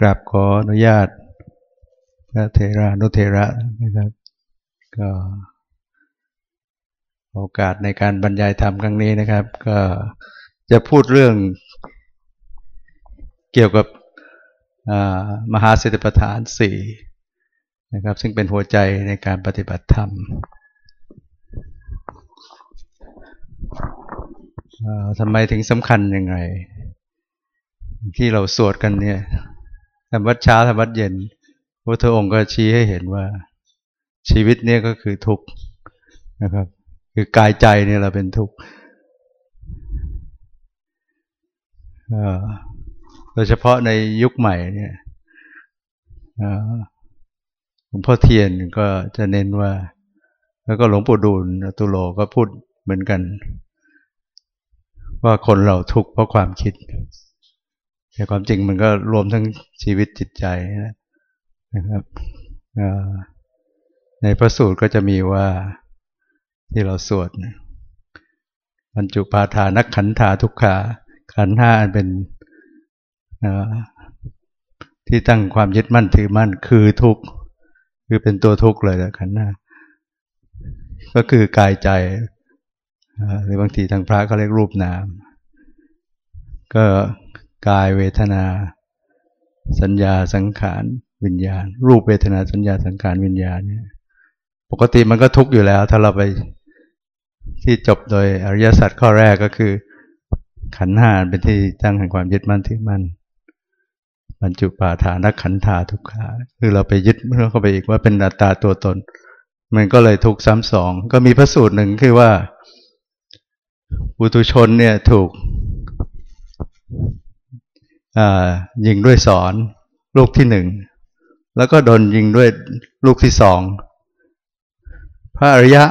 กราบขออนุญาต พระเทรานุเทระนะครับ ก็โอกาสในการบรรยายธรรมครั้งนี้นะครับ ก็จะพูดเรื่องเกี่ยวกับมหาสติปัฏฐานสี่นะครับ ซึ่งเป็นหัวใจในการปฏิบัติธรรมทำไมถึงสำคัญยังไง ที่เราสวดกันเนี่ย ทำวัดเช้าทำวัดเย็นพระองค์ก็ชี้ให้เห็นว่า ชีวิตเนี่ยก็คือทุกข์นะครับ คือกายใจเนี่ยเราเป็นทุกข์โดยเฉพาะในยุคใหม่เนี่ยหลวงพ่อเทียนก็จะเน้นว่า แล้วก็หลวงปู่ดูลตุโลก็พูดเหมือนกัน ว่าคนเราทุกข์เพราะความคิด แต่ความจริงมันก็รวมทั้งชีวิตจิตใจนะครับในพระสูตรก็จะมีว่าที่เราสวดบรรจุปาทานักขันธาทุกขาขันห้าเป็นที่ตั้งความยึดมั่นถือมั่นคือทุกข์คือเป็นตัวทุกข์เลยนะขันห้าก็คือกายใจหรือบางทีทางพระก็เรียกรูปนาม ก็ กายเวทนา สัญญาสังขารวิญญาณ รูปเวทนาสัญญาสังขารวิญญาณเนี่ยปกติมันก็ทุกข์อยู่แล้ว ถ้าเราไปที่จบโดยอริยสัจข้อแรกก็คือ ขันธ์ห้าเป็นที่ตั้งแห่งความยึดมั่นถือมั่นบรรจุปาฐานขันธาทุกขาคือเราไปยึดเมื่อเข้าไปอีกว่าเป็นอัตตาตัวตน มันก็เลยทุกซ้ำสองก็มีพระสูตรหนึ่งคือว่าปุตุชนเนี่ยถูก ยิงด้วยสอน ลูกที่หนึ่งแล้วก็โดนยิงด้วยลูกที่สองพระอริยะ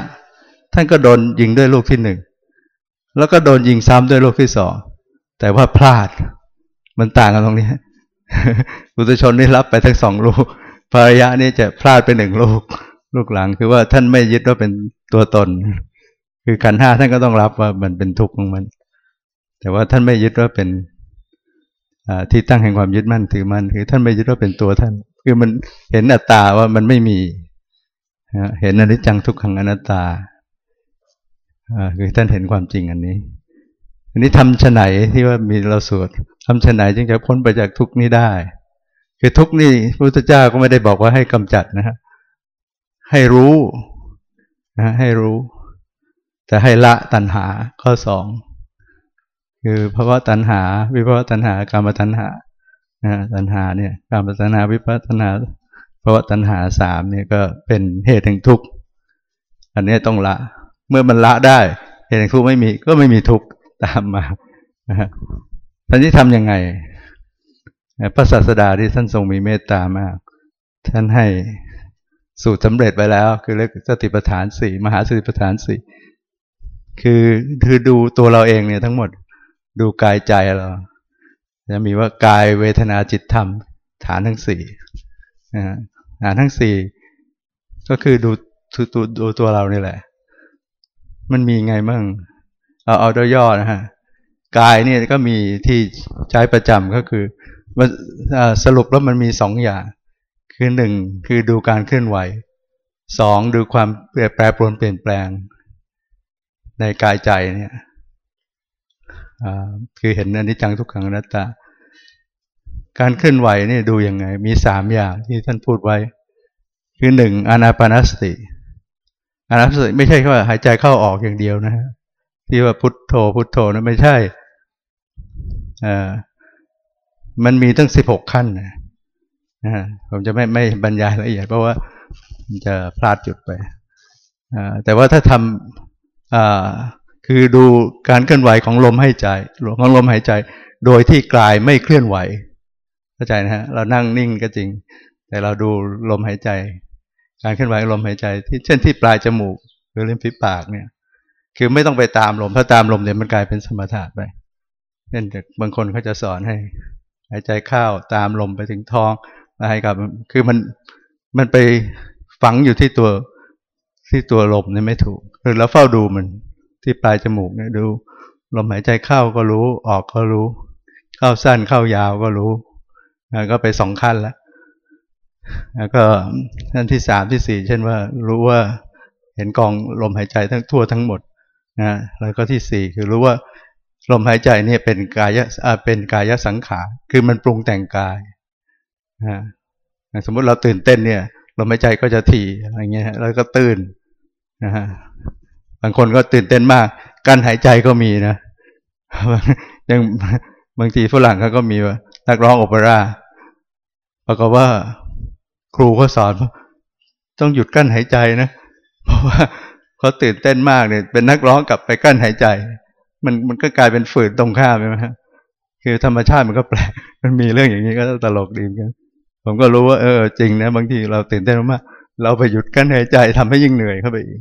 ท่านก็โดนยิงด้วยลูกที่หนึ่งแล้วก็โดนยิงซ้ำด้วยลูกที่สองแต่ว่าพลาด มันต่างกันตรงนี้ปุถุชนนี่รับไปทั้งสองลูกภรรยะนี่จะพลาดไปหนึ่งลูก ลูกหลังคือว่าท่านไม่ยึดว่าเป็นตัวตน คือขันห้าท่านก็ต้องรับว่ามันเป็นทุกข์ของมัน แต่ว่าท่านไม่ยึดว่าเป็น ที่ตั้งแห่งความยึดมั่นถือมั่นคือท่านไม่ยึดว่าเป็นตัวท่าน คือมันเห็นอัตตาว่ามันไม่มีเห็นอนิจจังทุกขังอนัตตาคือท่านเห็นความจริงอันนี้ อันนี้ทำชไหนที่ว่ามีเราสวดทำชไหนจึงจะพ้นไปจากทุกนี้ได้ คือทุกนี้พระพุทธเจ้าก็ไม่ได้บอกว่าให้กำจัดนะฮะให้รู้นะให้รู้ แต่ให้ละตัณหาข้อสอง คือภาวะตัณหา วิภาวะตัณหาการมาตัณหาตัณหาเนี่ยการมตัณหาวิภาวะตัณหาภาวะตัณหาสามเนี่ยก็เป็นเหตุแห่งทุกข์อันนี้ต้องละ เมื่อมันละได้เหตุแห่งทุกข์ไม่มีก็ไม่มีทุกข์ตามมาท่านนี้ทำยังไงพระศาสดาที่ท่านทรงมีเมตตามาก ท่านให้สูตรสำเร็จไปแล้ว คือเรียกสติปัฏฐานสี่มหาสติปัฏฐานสี่คือคือดูตัวเราเองเนี่ยทั้งหมด ดูกายใจเราจะมีว่ากายเวทนาจิตธรรม ฐานทั้งสี่ฐานทั้งสี่ก็คือดูตัวดูตัวเรานี่แหละ มันมีไงมั่งเอาเอาโดยย่อนะฮะกายเนี่ยก็มีที่ใช้ประจำก็คือมันสรุปแล้วมันมีสองอย่าง คือหนึ่งคือดูการเคลื่อนไหวสองดูความแปรปรวนเปลี่ยนแปลง ในกายใจเนี่ย คือเห็นอนิจจังทุกขังอนัตตา การเคลื่อนไหวนี่ดูยังไง มีสามอย่างที่ท่านพูดไว้ คือหนึ่งอนาปานสติอนาปานสติไม่ใช่แค่หายใจเข้าออกอย่างเดียวนะฮะที่ว่าพุทโธพุทโธนะไม่ใช่อ่ามันมีตั้งสิบหกขั้นนะผมจะไม่ไม่บรรยายละเอียดเพราะว่าจะพลาดจุดไปแต่ว่าถ้าทำ คือดูการเคลื่อนไหวของลมหายใจของลมหายใจ โดยที่กลายไม่เคลื่อนไหวเข้าใจนะฮะเรานั่งนิ่งก็จริง แต่เราดูลมหายใจ การเคลื่อนไหวลมหายใจ ที่เช่นที่ปลายจมูก หรือริมฝีปากเนี่ย คือไม่ต้องไปตามลมถ้าตามลมเนี่ยวมันกลายเป็นสมถะไปเช่นบางคนเขาจะสอนให้ หายใจเข้าตามลมไปถึงท้องแล้วให้กับคือมันมันไปฝังอยู่ที่ตัวที่ตัวลมนี่ไม่ถูกคือเราเฝ้าดูมัน ที่ปลายจมูกเนี่ยดูลมหายใจเข้าก็รู้ออกก็รู้ เข้าสั้นเข้ายาวก็รู้ก็ไปสองขั้นแล้วแล้วก็ขั้นที่สามที่สี่เช่นว่ารู้ว่าเห็นกองลมหายใจทั้งทั่วทั้งหมดนะแล้วก็ที่สี่คือรู้ว่าลมหายใจเนี่ยเป็นกายะเป็นกายสังขารคือมันปรุงแต่งกายนะสมมุติเราตื่นเต้นเนี่ยลมหายใจก็จะถี่อะไรเงี้ยแล้วก็ตื่นนะฮะ บางคนก็ตื่นเต้นมาก การหายใจก็มีนะยังบางทีฝรั่งเขาก็มีว่านักร้องโอเปร่าปรากฏว่า ครูเขาสอนต้องหยุดกั้นหายใจนะ เพราะว่าเขาตื่นเต้นมากเนี่ย เป็นนักร้องกลับไปกั้นหายใจ มันมันก็กลายเป็นฝืนตรงข้ามใช่ไหมฮะคือธรรมชาติมันก็แปลกมันมีเรื่องอย่างนี้ก็ตลกดีเหมือนกัน ผมก็รู้ว่าเออจริงนะบางทีเราตื่นเต้นมากเราไปหยุดกั้นหายใจทำให้ยิ่งเหนื่อยเข้าไปอีก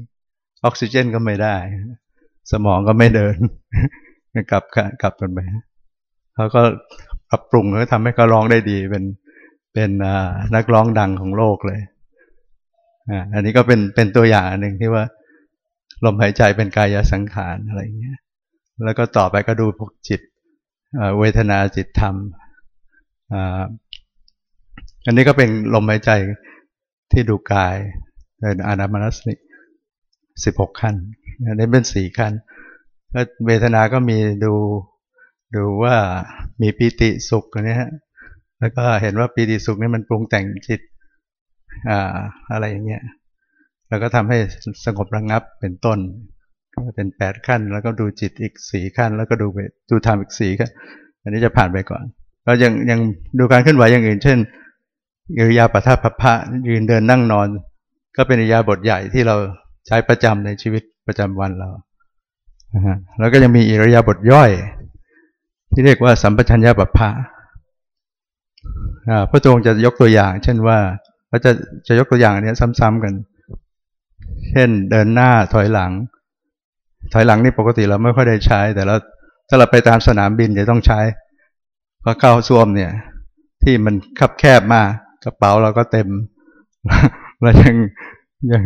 ออกซิเจนก็ไม่ได้ สมองก็ไม่เดิน กลับกลับกันไปเขาก็ปรับปรุงแล้วทำให้เขาร้องได้ดี เป็นเป็นนักร้องดังของโลกเลยอันนี้ก็เป็นเป็นตัวอย่างหนึ่งที่ว่า ลมหายใจเป็นกายสังขารอะไรเงี้ย แล้วก็ต่อไปก็ดูพวกจิตเวทนาจิตธรรมอันนี้ก็เป็นลมหายใจที่ดูกายเป็นอานามนัสนิ สิบหกขั้นอันนี้เป็นสี่ขั้นแล้วเวทนาก็มีดูดูว่ามีปิติสุขอันนี้ฮะแล้วก็เห็นว่าปีติสุขนี่มันปรุงแต่งจิตอ่าอะไรอย่างเงี้ยแล้วก็ทำให้สงบระงงับเป็นต้นก็เป็นแปดขั้น แล้วก็ดูจิตอีกสี่ขั้น แล้วก็ดูดูธรรมอีกสี่ขั้นอันนี้จะผ่านไปก่อนเรายังยังดูการเคลื่อนไหวอย่างอื่น เช่นอิริยาปถะพัพพะยืนเดินนั่งนอน ก็เป็นอิริยาบทใหญ่ที่เรา ใช้ประจำในชีวิตประจำวันเราแล้วก็ยังมีอิริยาบทย่อย ที่เรียกว่าสัมปชัญญะปัพพะพระองค์จะยกตัวอย่าง เช่นว่าเราจะจะยกตัวอย่างนี้ซ้ำๆกัน เช่นเดินหน้าถอยหลัง ถอยหลังนี่ปกติเราไม่ค่อยได้ใช้ แต่เราถ้าเราไปตามสนามบินจะต้องใช้เพราะเข้าซ่วมเนี่ย ที่มันคับแคบมากกระเป๋าเราก็เต็ม แล้วยังยัง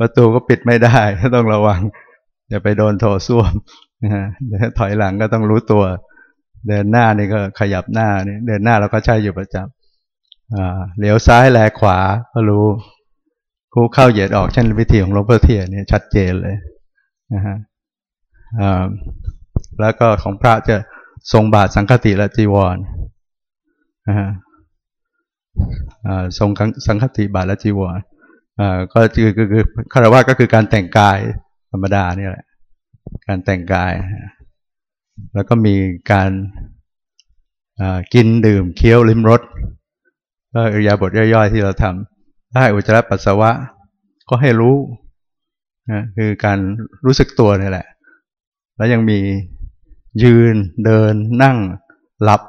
ประตูก็ปิดไม่ได้ต้องระวังอย่าไปโดนโถส้วมนะฮะถอยหลังก็ต้องรู้ตัว เดินหน้านี่ก็ขยับหน้านี่เดินหน้าเราก็ใช้อยู่ประจำเหลียวซ้ายแลขวาก็รู้คู่เข้าเหยียดออกเช่นวิธีของหลวงพ่อเทียนนี่ชัดเจนเลยนะฮะแล้วก็ของพระจะทรงบาทสังฆติและจีวรนะฮะทรงสังฆติบาทและจีวร ก็คือคือคารวะก็คือการแต่งกายธรรมดานี่แหละ การแต่งกาย แล้วก็มีการกินดื่มเคี้ยวลิ้มรสก็อิริยาบถย่อยๆที่เราทำได้อุจจาระปัสสาวะ ก็ให้รู้นะคือการรู้สึกตัวนี่แหละ แล้วยังมียืนเดินนั่งหลับ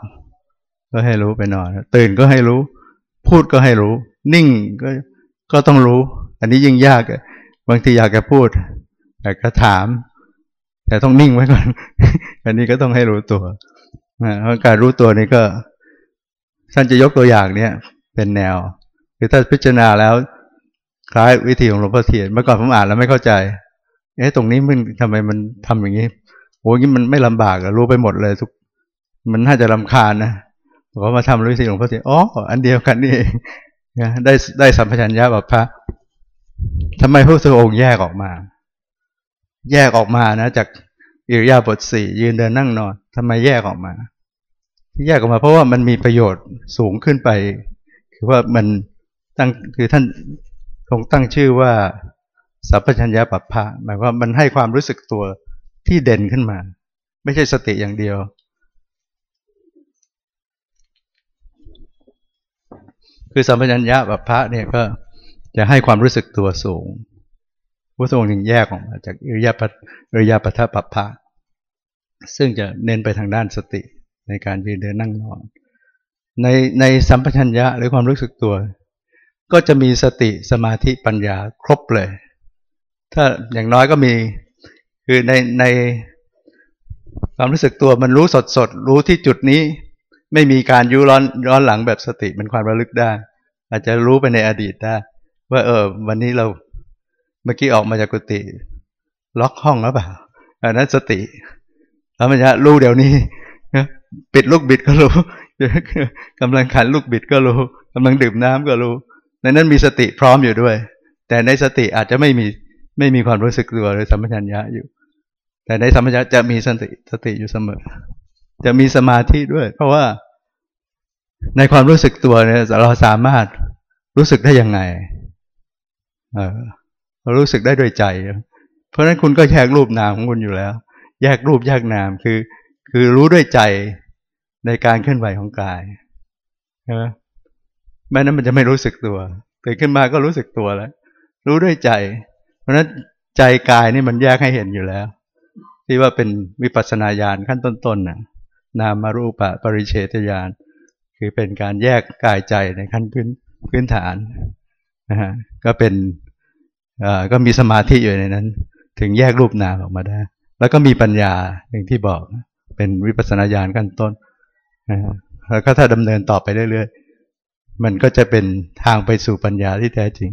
ก็ให้รู้ไปนอยตื่นก็ให้รู้ พูดก็ให้รู้ นิ่งก็ ก็ต้องรู้ อันนี้ยิ่งยากบางทีอยากจะพูดอยากจะถาม แต่ต้องนิ่งไว้ก่อน อันนี้ก็ต้องให้รู้ตัวเพราะการรู้ตัวนี้ก็ท่านจะยกตัวอย่างเนี่ย เป็นแนวคือถ้าพิจารณาแล้วคล้ายวิธีของหลวงพ่อเทียนเมื่อก่อนผมอ่านแล้วไม่เข้าใจ เอ๊ะตรงนี้มันทำไมมันทำอย่างนี้โอ้ยมันไม่ลำบากรู้ไปหมดเลยทุก มันน่าจะลำคาญนะพอมาทำวิธีหลวงพ่อเทียนอ๋ออันเดียวกันนี่ ได้ได้สัมปชัญญะแบบพระทำไมพระพุทธองค์แยกออกมา แยกออกมานะ จากอิริยาบถสี่ยืนเดินนั่งนอนทำไมแยกออกมาที่แยกออกมาเพราะว่ามันมีประโยชน์สูงขึ้นไป คือว่ามันตั้งคือท่านคงตั้งชื่อว่าสัพพัญญาปัปพะหมายว่ามันให้ความรู้สึกตัวที่เด่นขึ้นมา ไม่ใช่สติอย่างเดียว คือสัมปชัญญะปัปพะเนี่ยก็จะให้ความรู้สึกตัวสูงพระองค์จึงแยกออกมาจากอิริยาปอิริยาปทะปัปพะซึ่งจะเน้นไปทางด้านสติในการยืนเดินนั่งนอน ในในสัมปชัญญะหรือความรู้สึกตัว ก็จะมีสติสมาธิปัญญาครบเลย ถ้าอย่างน้อยก็มีคือในในความรู้สึกตัวมันรู้สดสดรู้ที่จุดนี้ ไม่มีการยุร้อนย้อนหลังแบบสติเป็นความระลึกได้ อาจจะรู้ไปในอดีตได้ ว่าเออ วันนี้เราเมื่อกี้ออกมาจากกุฏิล็อกห้องแล้วเปล่าอันนั้นสติแล้วมันจะรู้เดี๋ยวนี้ปิดลูกบิดก็รู้กำลังขันลูกบิดก็รู้กำลังดื่มน้ำก็รู้ ในนั้นมีสติพร้อมอยู่ด้วย แต่ในสติอาจจะไม่มีไม่มีความรู้สึกตัวหรือสัมปชัญญะอยู่ แต่ในสัมปชัญญะจะมีสติสติอยู่เสมอ จะมีสมาธิด้วย เพราะว่าในความรู้สึกตัวเนี่ยเราสามารถรู้สึกได้ยังไง เออเรารู้สึกได้ด้วยใจ เพราะฉะนั้นคุณก็แยกรูปนามของคุณอยู่แล้ว แยกรูปแยกนามคือ คือรู้ด้วยใจในการเคลื่อนไหวของกายใช่ไหมแม้นั้นมันจะไม่รู้สึกตัวตื่นขึ้นมาก็รู้สึกตัวแล้ว รู้ด้วยใจ เพราะฉะนั้นใจกายนี่มันแยกให้เห็นอยู่แล้ว ที่ว่าเป็นวิปัสสนาญาณขั้นต้นๆน่ะ นามารูปะปริเฉทญาณคือเป็นการแยกกายใจในขั้นพื้นพื้นฐานนะฮะก็เป็นก็มีสมาธิอยู่ในนั้น ถึงแยกรูปนามออกมาได้ แล้วก็มีปัญญาอย่างที่บอกเป็นวิปัสสนาญาณขั้นต้นนะแล้วก็ถ้าดำเนินต่อไปเรื่อยๆ มันก็จะเป็นทางไปสู่ปัญญาที่แท้จริง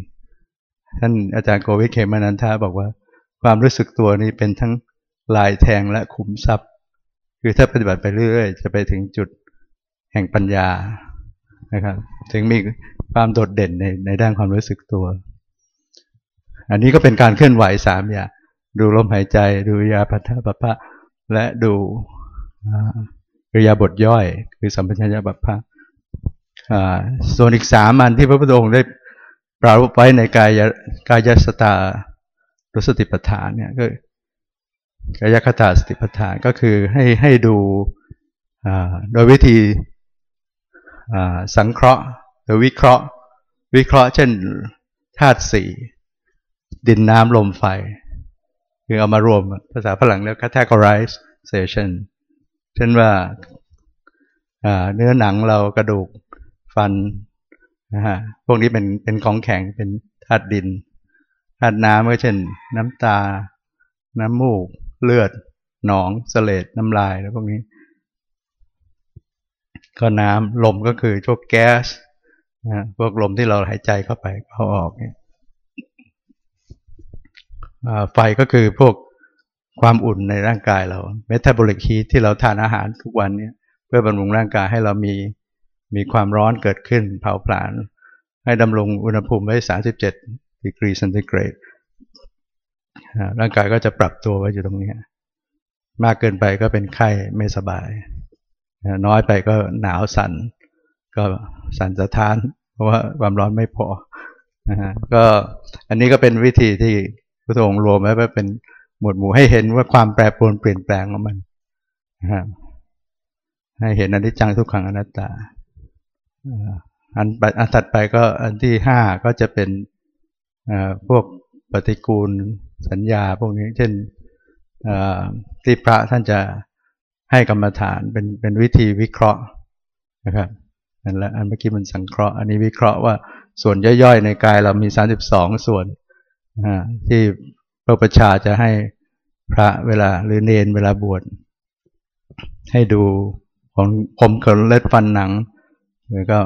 ท่านอาจารย์โกวิเคมานันทาบอกว่า ความรู้สึกตัวนี้เป็นทั้งลายแทงและขุมทรัพย์ คือถ้าปฏิบัติไปเรื่อยๆจะไปถึงจุดแห่งปัญญานะครับ ถึงมีความโดดเด่นในในด้านความรู้สึกตัว อันนี้ก็เป็นการเคลื่อนไหวสามอย่างดูลมหายใจ ดูยาพัทธปปะและดูริยาบทย่อย คือสัมปชัญญะบัพพะส่วนอีกสามอันที่พระพุทธองค์ได้ปรารภไว้ในกายกายสตารุสติปัฏฐานเนี่ยก็ กายคตาสติปัฏฐานก็คือให้ให้ดูโดยวิธีสังเคราะห์หรือวิเคราะห์ วิเคราะห์เช่นธาตุสี่ดินน้ำลมไฟ คือเอามารวมภาษาฝรั่งเรียก categorization เช่นว่าเนื้อหนังเรากระดูกฟันนะฮะพวกนี้เป็นเป็นของแข็งเป็นธาตุดินธาตุน้ำก็เช่น น้ำตา น้ำมูก เลือดหนองเสลดน้ำลายแล้วพวกนี้ ก็น้ำลมก็คือพวกแก๊สนะพวกลมที่เราหายใจเข้าไปเข้าออกเนี่ยไฟก็คือพวกความอุ่นในร่างกายเรา metabolic heat ที่เราทานอาหารทุกวันเนี่ย เพื่อบำรุงร่างกายให้เรามีมีความร้อนเกิดขึ้นเผาผลาญให้ดำรงอุณหภูมิไว้ 37 degree centigrade ร่างกายก็จะปรับตัวไว้อยู่ตรงนี้ มากเกินไปก็เป็นไข้ไม่สบาย น้อยไปก็หนาวสั่นก็สั่นสะท้าน เพราะว่าความร้อนไม่พอนะฮะก็อันนี้ก็เป็นวิธีที่พระองค์รวมไว้เป็นหมวดหมู่ให้เห็นว่าความแปรปรวนเปลี่ยนแปลงของมันนะฮะให้เห็นอนิจจังทุกขังอนัตตาอันอันถัดไปก็อันที่ห้าก็จะเป็นพวกปฏิกูล สัญญาพวกนี้ เช่นที่พระท่านจะให้กรรมฐานเป็นเป็นวิธีวิเคราะห์นะครับนั่นแหละอันเมื่อกี้มันสังเคราะห์ อันนี้วิเคราะห์ว่าส่วนย่อยๆในกายเรามีสามสิบสองส่วนที่พระประชาจะให้พระเวลาหรือเนนเวลาบวชให้ดูผมผมขนเล็ดฟันหนังแล้วก็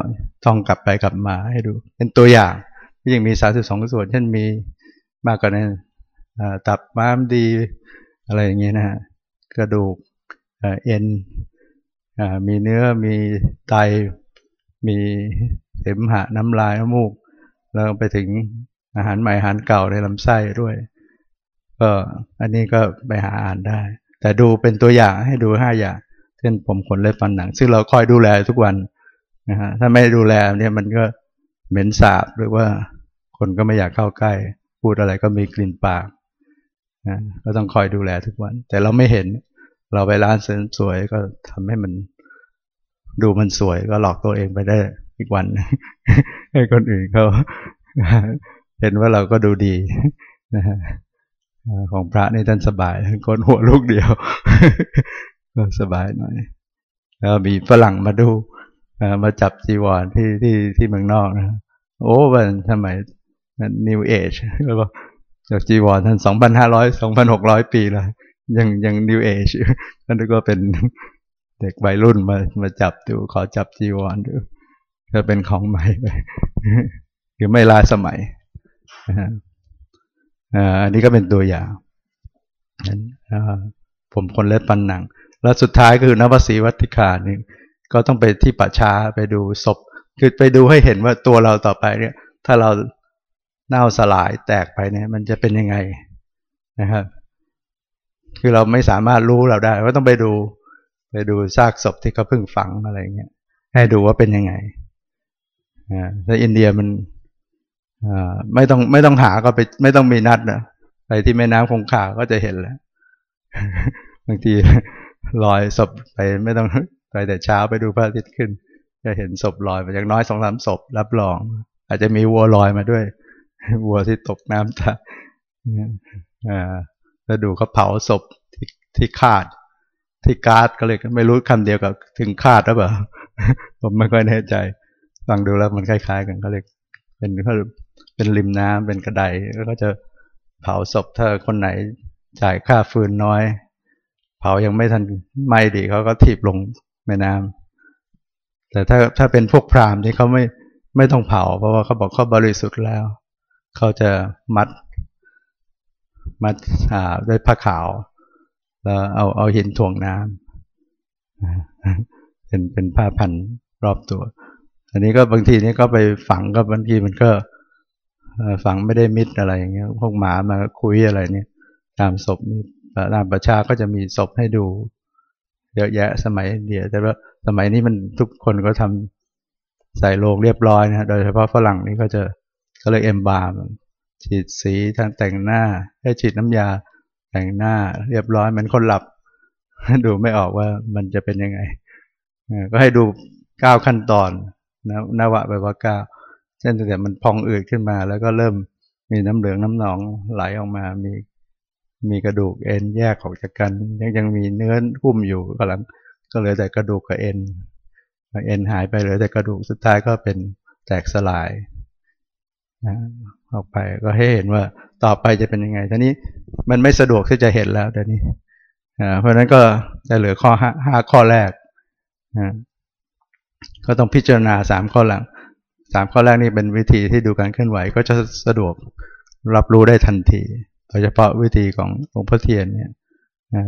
ต้องกลับไปกลับมาให้ดู เป็นตัวอย่างที่ยังมีสาสิบสองส่วน เช่นมีมากกว่านั้น ตับม้ามดีอะไรอย่างเงี้ยนะฮะกระดูกเอ็นมีเนื้อมีไตมีเสมหะน้ำลายน้ำมูก แล้วไปถึงอาหารใหม่อาหารเก่าในลำไส้ด้วยก็อันนี้ก็ไปหาอ่านได้ แต่ดูเป็นตัวอย่างให้ดูห้าอย่างเช่นผมขนเล็บฟันหนัง ซึ่งเราคอยดูแลทุกวันนะฮะถ้าไม่ดูแลเนี่ยมันก็เหม็นสาบหรือว่าคนก็ไม่อยากเข้าใกล้ พูดอะไรก็มีกลิ่นปาก นะก็ต้องคอยดูแลทุกวัน แต่เราไม่เห็น เราไปร้านเสริมสวยก็ทำให้มันดูมันสวยก็หลอกตัวเองไปได้อีกวัน ให้คนอื่นเขาเห็นว่าเราก็ดูดีนะฮะของพระนี่ท่านสบายคนหัวลูกเดียวก็สบายหน่อยแล้วมีฝรั่งมาดูมาจับจีวรที่ที่ที่เมืองนอกนะโอ้วันสมัย New Age แล้วก็ จากจีวรท่านสองพันห้าร้อยสองพันหกร้อยปีแล้วยังยังนิวเอชนั่นก็เป็นเด็กวัยรุ่นมามาจับดูขอจับจีวรดูจะเป็นของใหม่ไปคือไม่ลาสมัยอันนี้ก็เป็นตัวอย่างผมคนเล็บปันหนัง แล้วสุดท้ายคือนวสีวัติคานี่ก็ต้องไปที่ป่าช้าไปดูศพ คือไปดูให้เห็นว่าตัวเราต่อไปเนี่ย ถ้าเรา เน่าสลายแตกไปเนี่ย มันจะเป็นยังไงนะครับ คือเราไม่สามารถรู้เราได้ว่าต้องไปดูไปดูซากศพที่เขาเพิ่งฝังอะไรเงี้ยให้ดูว่าเป็นยังไงอ่าถ้าอินเดียมันอ่าไม่ต้องไม่ต้องหาก็ไป ไม่ต้องมีนัดนะไปที่แม่น้ำคงคาก็จะเห็นแล้วบางทีลอยศพไปไม่ต้องไปแต่เช้าไปดูพระอาทิตย์ขึ้น จะเห็นศพลอยไปอย่างน้อยสองสามศพรับรอง อาจจะมีวัวลอยมาด้วย วัวที่ตกน้ำตาอ่าแล้วดูเขาเผาศพที่ที่คาด ที่กาดก็เลยไม่รู้คำเดียวกับถึงคาดหรือเปล่าผมไม่ค่อยแน่ใจ ฟังดูแล้วมันคล้ายๆ กันก็เลยเป็นเขาเป็นริมน้ำเป็นกระไดแล้วก็จะเผาศพถ้าคนไหนจ่ายค่าฟืนน้อย เผายังไม่ทันไหม้ดีเขาก็ถีบลงแม่น้ำแต่ถ้าถ้าเป็นพวกพราหมณ์ที่เขาไม่ไม่ต้องเผา เพราะว่าเขาบอกเขาบริสุทธิ์แล้ว เขาจะมัดมัดด้วยผ้าขาว แล้วเอาเอาหินถ่วงน้ำเป็นเป็นผ้าพันรอบตัว อันนี้ก็บางทีนี่ก็ไปฝังก็บางทีมันก็ฝังไม่ได้มิดอะไรอย่างเงี้ยพวกหมามาคุยอะไรเนี่ย ตามศพมีตามประชาก็จะมีศพให้ดูเยอะแยะสมัยเดียแต่ว่าสมัยนี้มันทุกคนก็ทำใส่โลงเรียบร้อยนะโดยเฉพาะฝรั่งนี่ก็จะ ก็เลยเอ็มบาร์ฉีดสีทางแต่งหน้าให้ฉีดน้ำยาแต่งหน้า เรียบร้อยเหมือนคนหลับ ดูไม่ออกว่ามันจะเป็นยังไง ก็ให้ดูเก้าขั้นตอนนะนวะไปว่าเก้าเช่นแต่มันพองอืดขึ้นมา แล้วก็เริ่มมีน้ำเหลืองน้ำหนองไหลออกมามีมีกระดูกเอ็นแยกออกจากกัน ยังยังมีเนื้อหุ้มอยู่กำลังก็เหลือแต่กระดูกกับเอ็นเอ็นหายไปเหลือแต่กระดูกสุดท้ายก็เป็นแตกสลาย ออกไปก็ให้เห็นว่าต่อไปจะเป็นยังไงทีนี้มันไม่สะดวกที่จะเห็นแล้วเดี๋ยวนี้เพราะฉะนั้นก็จะเหลือข้อห้าข้อแรกก็ต้องพิจารณาสามข้อหลังสามข้อแรกนี่เป็นวิธีที่ดูการเคลื่อนไหวก็จะสะดวกรับรู้ได้ทันทีโดยเฉพาะวิธีของหลวงพ่อเทียนเนี่ย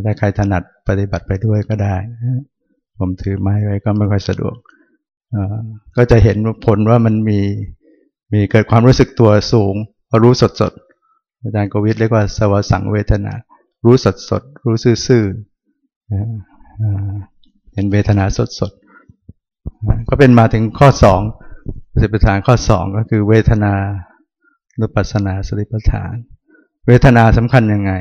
ถ้าใครถนัดปฏิบัติไปด้วยก็ได้ ผมถือไม้ไว้ก็ไม่ค่อยสะดวกก็จะเห็นผลว่ามันมี มีเกิดความรู้สึกตัวสูงรู้สดสดอาจารย์กวิทเรียกว่าสวสังเวทนา รู้สดสดรู้ซื่อๆเห็นเวทนาสดสดก็เป็นมาถึงข้อสองสติปัฏฐานข้อสองก็คือเวทนานุปัสสนาสติปัฏฐาน เวทนาสำคัญยังไง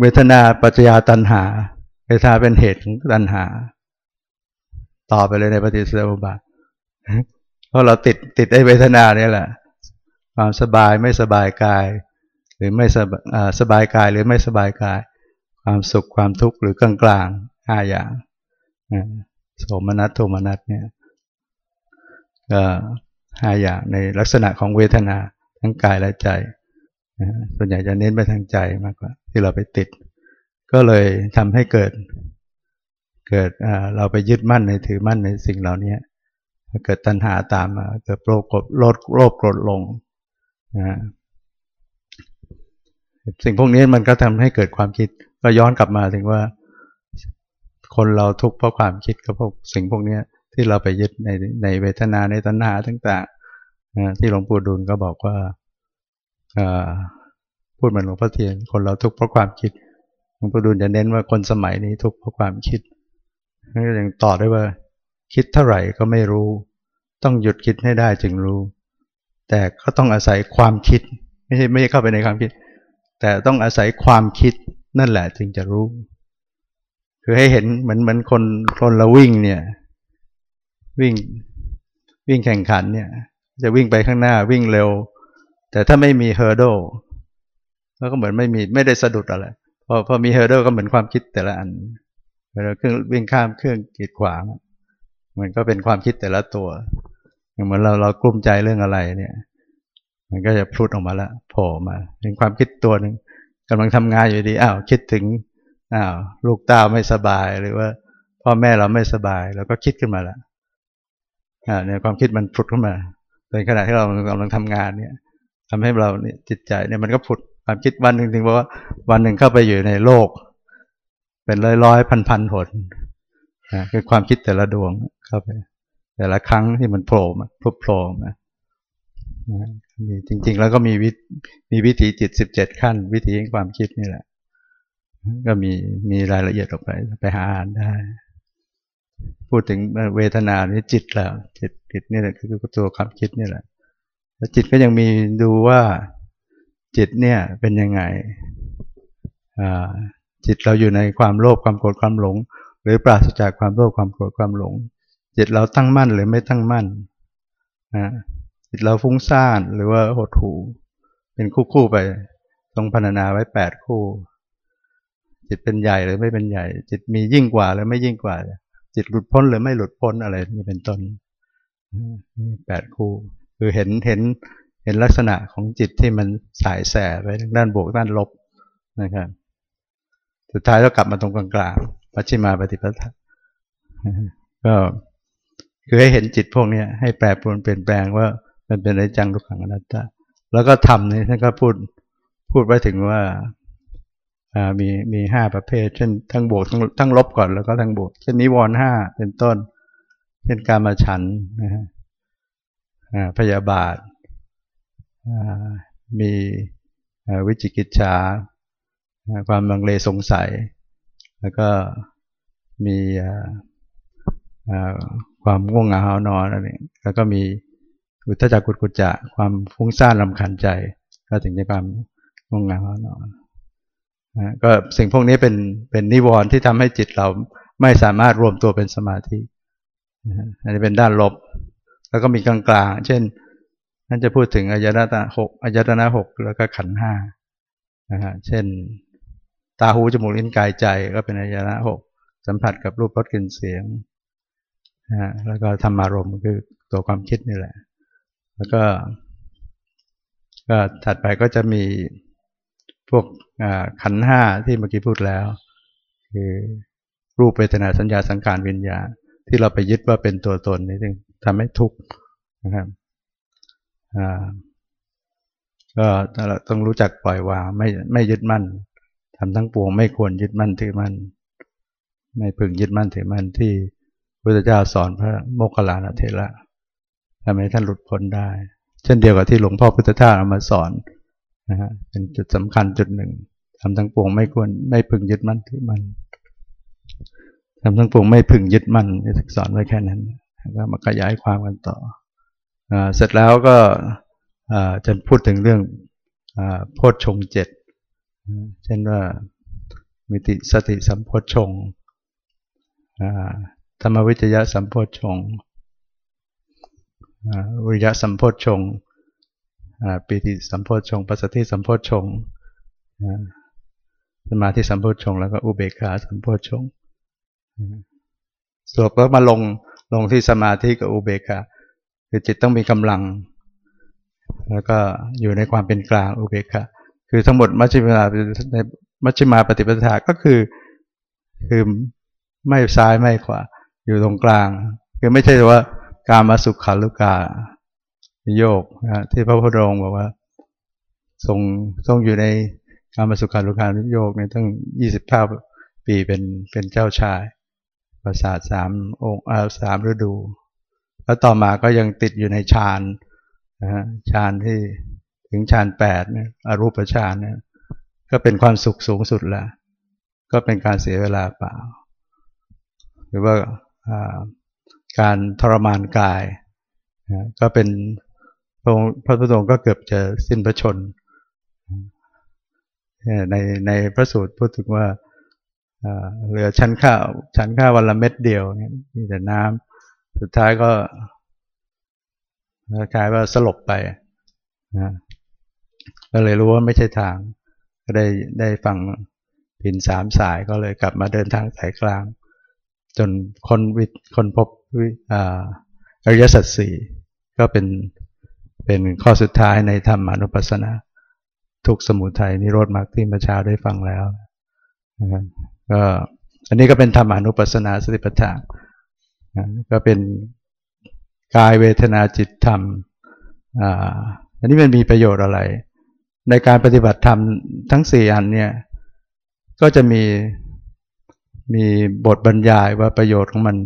เวทนาปัจจยาตันหา เวทนาเป็นเหตุของตันหา ต่อไปเลยในปฏิสัมบาท เพราะเราติดติดไอ้เวทนาเนี่ยแหละ ความสบายไม่สบายกาย หรือไม่สบสบายกายหรือไม่สบายกาย ความสุขความทุกข์หรือกลางกลางห้าอย่างโสมนัสโทมนัสเนี่ยก็ห้าอย่างในลักษณะของเวทนาทั้งกายและใจส่วนใหญ่จะเน้นไปทางใจมากกว่า ที่เราไปติด ก็เลยทำให้เกิดเกิดเราไปยึดมั่นในถือมั่นในสิ่งเหล่านี้ เกิดตัณหาตามมาเกิดโลภกดโลภโลภโกรธลงนะสิ่งพวกนี้มันก็ทำให้เกิดความคิด ก็ย้อนกลับมาถึงว่า คนเราทุกข์เพราะความคิดกับพวกสิ่งพวกนี้ที่เราไปยึดในในเวทนาในตัณหาต่างๆนะที่หลวงปู่ดูลก็บอกว่าพูดเหมือนหลวงพ่อเทียน คนเราทุกข์เพราะความคิดหลวงปู่ดูลจะเน้นว่าคนสมัยนี้ทุกข์เพราะความคิดนั่นยังต่อได้ว่า คิดเท่าไหร่ก็ไม่รู้ ต้องหยุดคิดให้ได้จึงรู้ แต่ก็ต้องอาศัยความคิด ไม่ใช่ไม่ใช่เข้าไปในความคิด แต่ต้องอาศัยความคิดนั่นแหละจึงจะรู้ คือให้เห็นเหมือนเหมือนคนคนเราวิ่งเนี่ย วิ่งวิ่งแข่งขันเนี่ย จะวิ่งไปข้างหน้าวิ่งเร็ว แต่ถ้าไม่มีเฮอร์โดก็เหมือนไม่มีไม่ได้สะดุดอะไรพอพอมีเฮอร์โดก็เหมือนความคิดแต่ละอันเวลาเครื่องวิ่งข้ามเครื่องกีดขวาง มันก็เป็นความคิดแต่ละตัวอย่างเหมือนเราเรากลุ้มใจเรื่องอะไรเนี่ย มันก็จะพุดออกมาล้วโผล่มาเป็นความคิดตัวหนึ่งกำลังทำงานอยู่ดีอ้าวคิดถึงอ้าวลูกเต้าไม่สบายหรือว่า พ่อแม่เราไม่สบายแล้วก็คิดขึ้นมาล้วอ่าเนี่ยความคิดมันพุดขึ้นมาในขณะที่เรากำลังทำงานเนี่ยทำให้เราเนี่ยจิตใจเนี่ยมันก็ผุดความคิดวันหนึ่งถึงว่าวันหนึ่งเข้าไปอยู่ในโลก เป็นร้อยร้อยพันพันหน นะคือความคิดแต่ละดวงเข้าไป แต่ละครั้งที่มันโผล่มาพลุโผล่มามีจริง ๆ แล้วก็มีวิมีวิถีจิตสิบเจ็ดขั้น วิถีความคิดนี่แหละ ก็มีมีรายละเอียดออกไปไปหาอ่านได้ พูดถึงเวทนานี่จิตแล้วจิตจิตนี่แหละคือตัวความคิดนี่แหละแล้วจิตก็ยังมีดูว่าจิตเนี่ยเป็นยังไงจิตเราอยู่ในความโลภความโกรธความหลง หรือปราศจากความโลภความโกรธความหลง จิตเราตั้งมั่นหรือไม่ตั้งมั่นจิตเราฟุ้งซ่านหรือว่าหดหู่เป็นคู่คู่ไปทรงพรรณนาไว้แปดคู่ จิตเป็นใหญ่หรือไม่เป็นใหญ่ จิตมียิ่งกว่าหรือไม่ยิ่งกว่า จิตหลุดพ้นหรือไม่หลุดพ้นอะไรนี่เป็นต้นแปดคู่ คือเห็นเห็นเห็นลักษณะของจิตที่มันสายแสไปด้านบวกด้านลบนะครับ สุดท้ายก็กลับมาตรงกลางๆ ปัจฉิมาปฏิปทาก็คือให้เห็นจิตพวกนี้ให้แปรปรวนเปลี่ยนแปลงว่ามันเป็นอะไรจังทุกขังอนัตตาแล้วก็ทำนี่ท่านก็พูดพูดไว้ถึงว่ามีมีห้าประเภท เช่นทั้งบวกทั้งทั้งลบก่อนแล้วก็ทั้งบวก เช่นนิวรณ์ห้าเป็นต้น เช่นการมาฉันนะฮะพยาบาทมีวิจิกิจฉาความลังเลสงสัย แล้วก็มีความง่วงเหงาหานอนอะไรแล้วก็มีอุทจักกุกุจจะความฟุ้งซ่านลำคันใจ ก็ถึงจะความง่วงเหงาหานอนก็สิ่งพวกนี้เป็นเป็นนิวรณ์ที่ทำให้จิตเราไม่สามารถรวมตัวเป็นสมาธิอันนี้เป็นด้านลบ แล้วก็มีกลางๆ เช่นนั่นจะพูดถึงอายตนะหกอายตนะหกแล้วก็ขันห้านะฮะเช่น ตาหูจมูกลิ้นกายใจก็เป็นอายนะหกสัมผัสกับรูปรสกลิ่นเสียงนะแล้วก็ธรรมารมณ์คือตัวความคิดนี่แหละ แล้วก็ ก็ถัดไปก็จะมีพวกขันห้าที่เมื่อกี้พูดแล้ว คือรูปเวทนาสัญญาสังขารวิญญาที่เราไปยึดว่าเป็นตัวตนนี่จึงทำให้ทุกข์นะครับก็ต้องรู้จักปล่อยวางไม่ไม่ยึดมั่นำทั้งปวงไม่ควรยึดมั่นถือมั่นไม่พึงยึดมั่นถือมั่นที่พระเจ้าสอนพระโมคคัลลานะเทระทำให้ท่านหลุดพ้นได้ เช่นเดียวกับที่หลวงพ่อพุทธทาสเอามาสอนนะฮะเป็นจุดสำคัญจุดหนึ่งทำทั้งปวงไม่ควรไม่พึงยึดมั่นถือมั่นทำทั้งปวงไม่พึงยึดมั่นสอนไว้แค่นั้นก็มาขยายความกันต่อเสร็จแล้วก็จะพูดถึงเรื่องโพชฌงเจ็ด เช่นว่ามิติสติสัมโพชฌงธรรมวิจยะสัมโพชฌงวิยะสัมโพชฌงปีติสัมโพชฌงปัสสติสัมโพชฌงสมาธิสัมโพชฌงแล้วก็อุเบกขาสัมโพชฌงสรุปก็มาลงลงที่สมาธิกับอุเบกขาคือจิตต้องมีกำลัง แล้วก็อยู่ในความเป็นกลางอุเบกขา คือทั้งหมดมัชฌิมาในมัชฌิมาปฏิปทาก็คือคือไม่ซ้ายไม่ขวาอยู่ตรงกลาง คือไม่ใช่ว่าการมาสุขขัลุกาโยกนะที่พระพุทธองค์บอกว่าทรงทรงอยู่ในการมาสุขขัลุกาโยกเนี่ยตั้งยี่สิบเก้าปีเป็นเป็นเจ้าชาย ประสาทสามองค์สามฤดู แล้วต่อมาก็ยังติดอยู่ในฌานนะฮะฌานที่ ถึงฌานแปดเนี่ยอรูปฌานเนี่ยก็เป็นความสุขสูงสุดแล้วก็เป็นการเสียเวลาเปล่า หรือว่าการทรมานกายก็เป็นพระพระพุทธองค์ก็เกือบจะสิ้นพระชน ในในพระสูตรพูดถึงว่าเหลือชั้นข้าวชั้นข้าววันละเม็ดเดียวมีแต่น้ำสุดท้ายก็กลายว่าสลบไปนะ ก็เลยรู้ว่าไม่ใช่ทาง ก็ได้ได้ฟังผินสามสายก็เลยกลับมาเดินทางสายกลาง จนคนวิคนพบวิอริยสัจสี่ก็เป็นเป็นข้อสุดท้ายในธรรมานุปัสสนา ทุกสมุทัยนิโรธมรรคที่มาชาได้ฟังแล้วนะครับก็อันนี้ก็เป็นธรรมานุปัสสนาสติปัฏฐานก็เป็นกายเวทนาจิตธรรมอันนี้มันมีประโยชน์อะไร ในการปฏิบัติธรรมทั้งสี่อันเนี่ย ก็จะมีมีบทบรรยายว่าประโยชน์ของมัน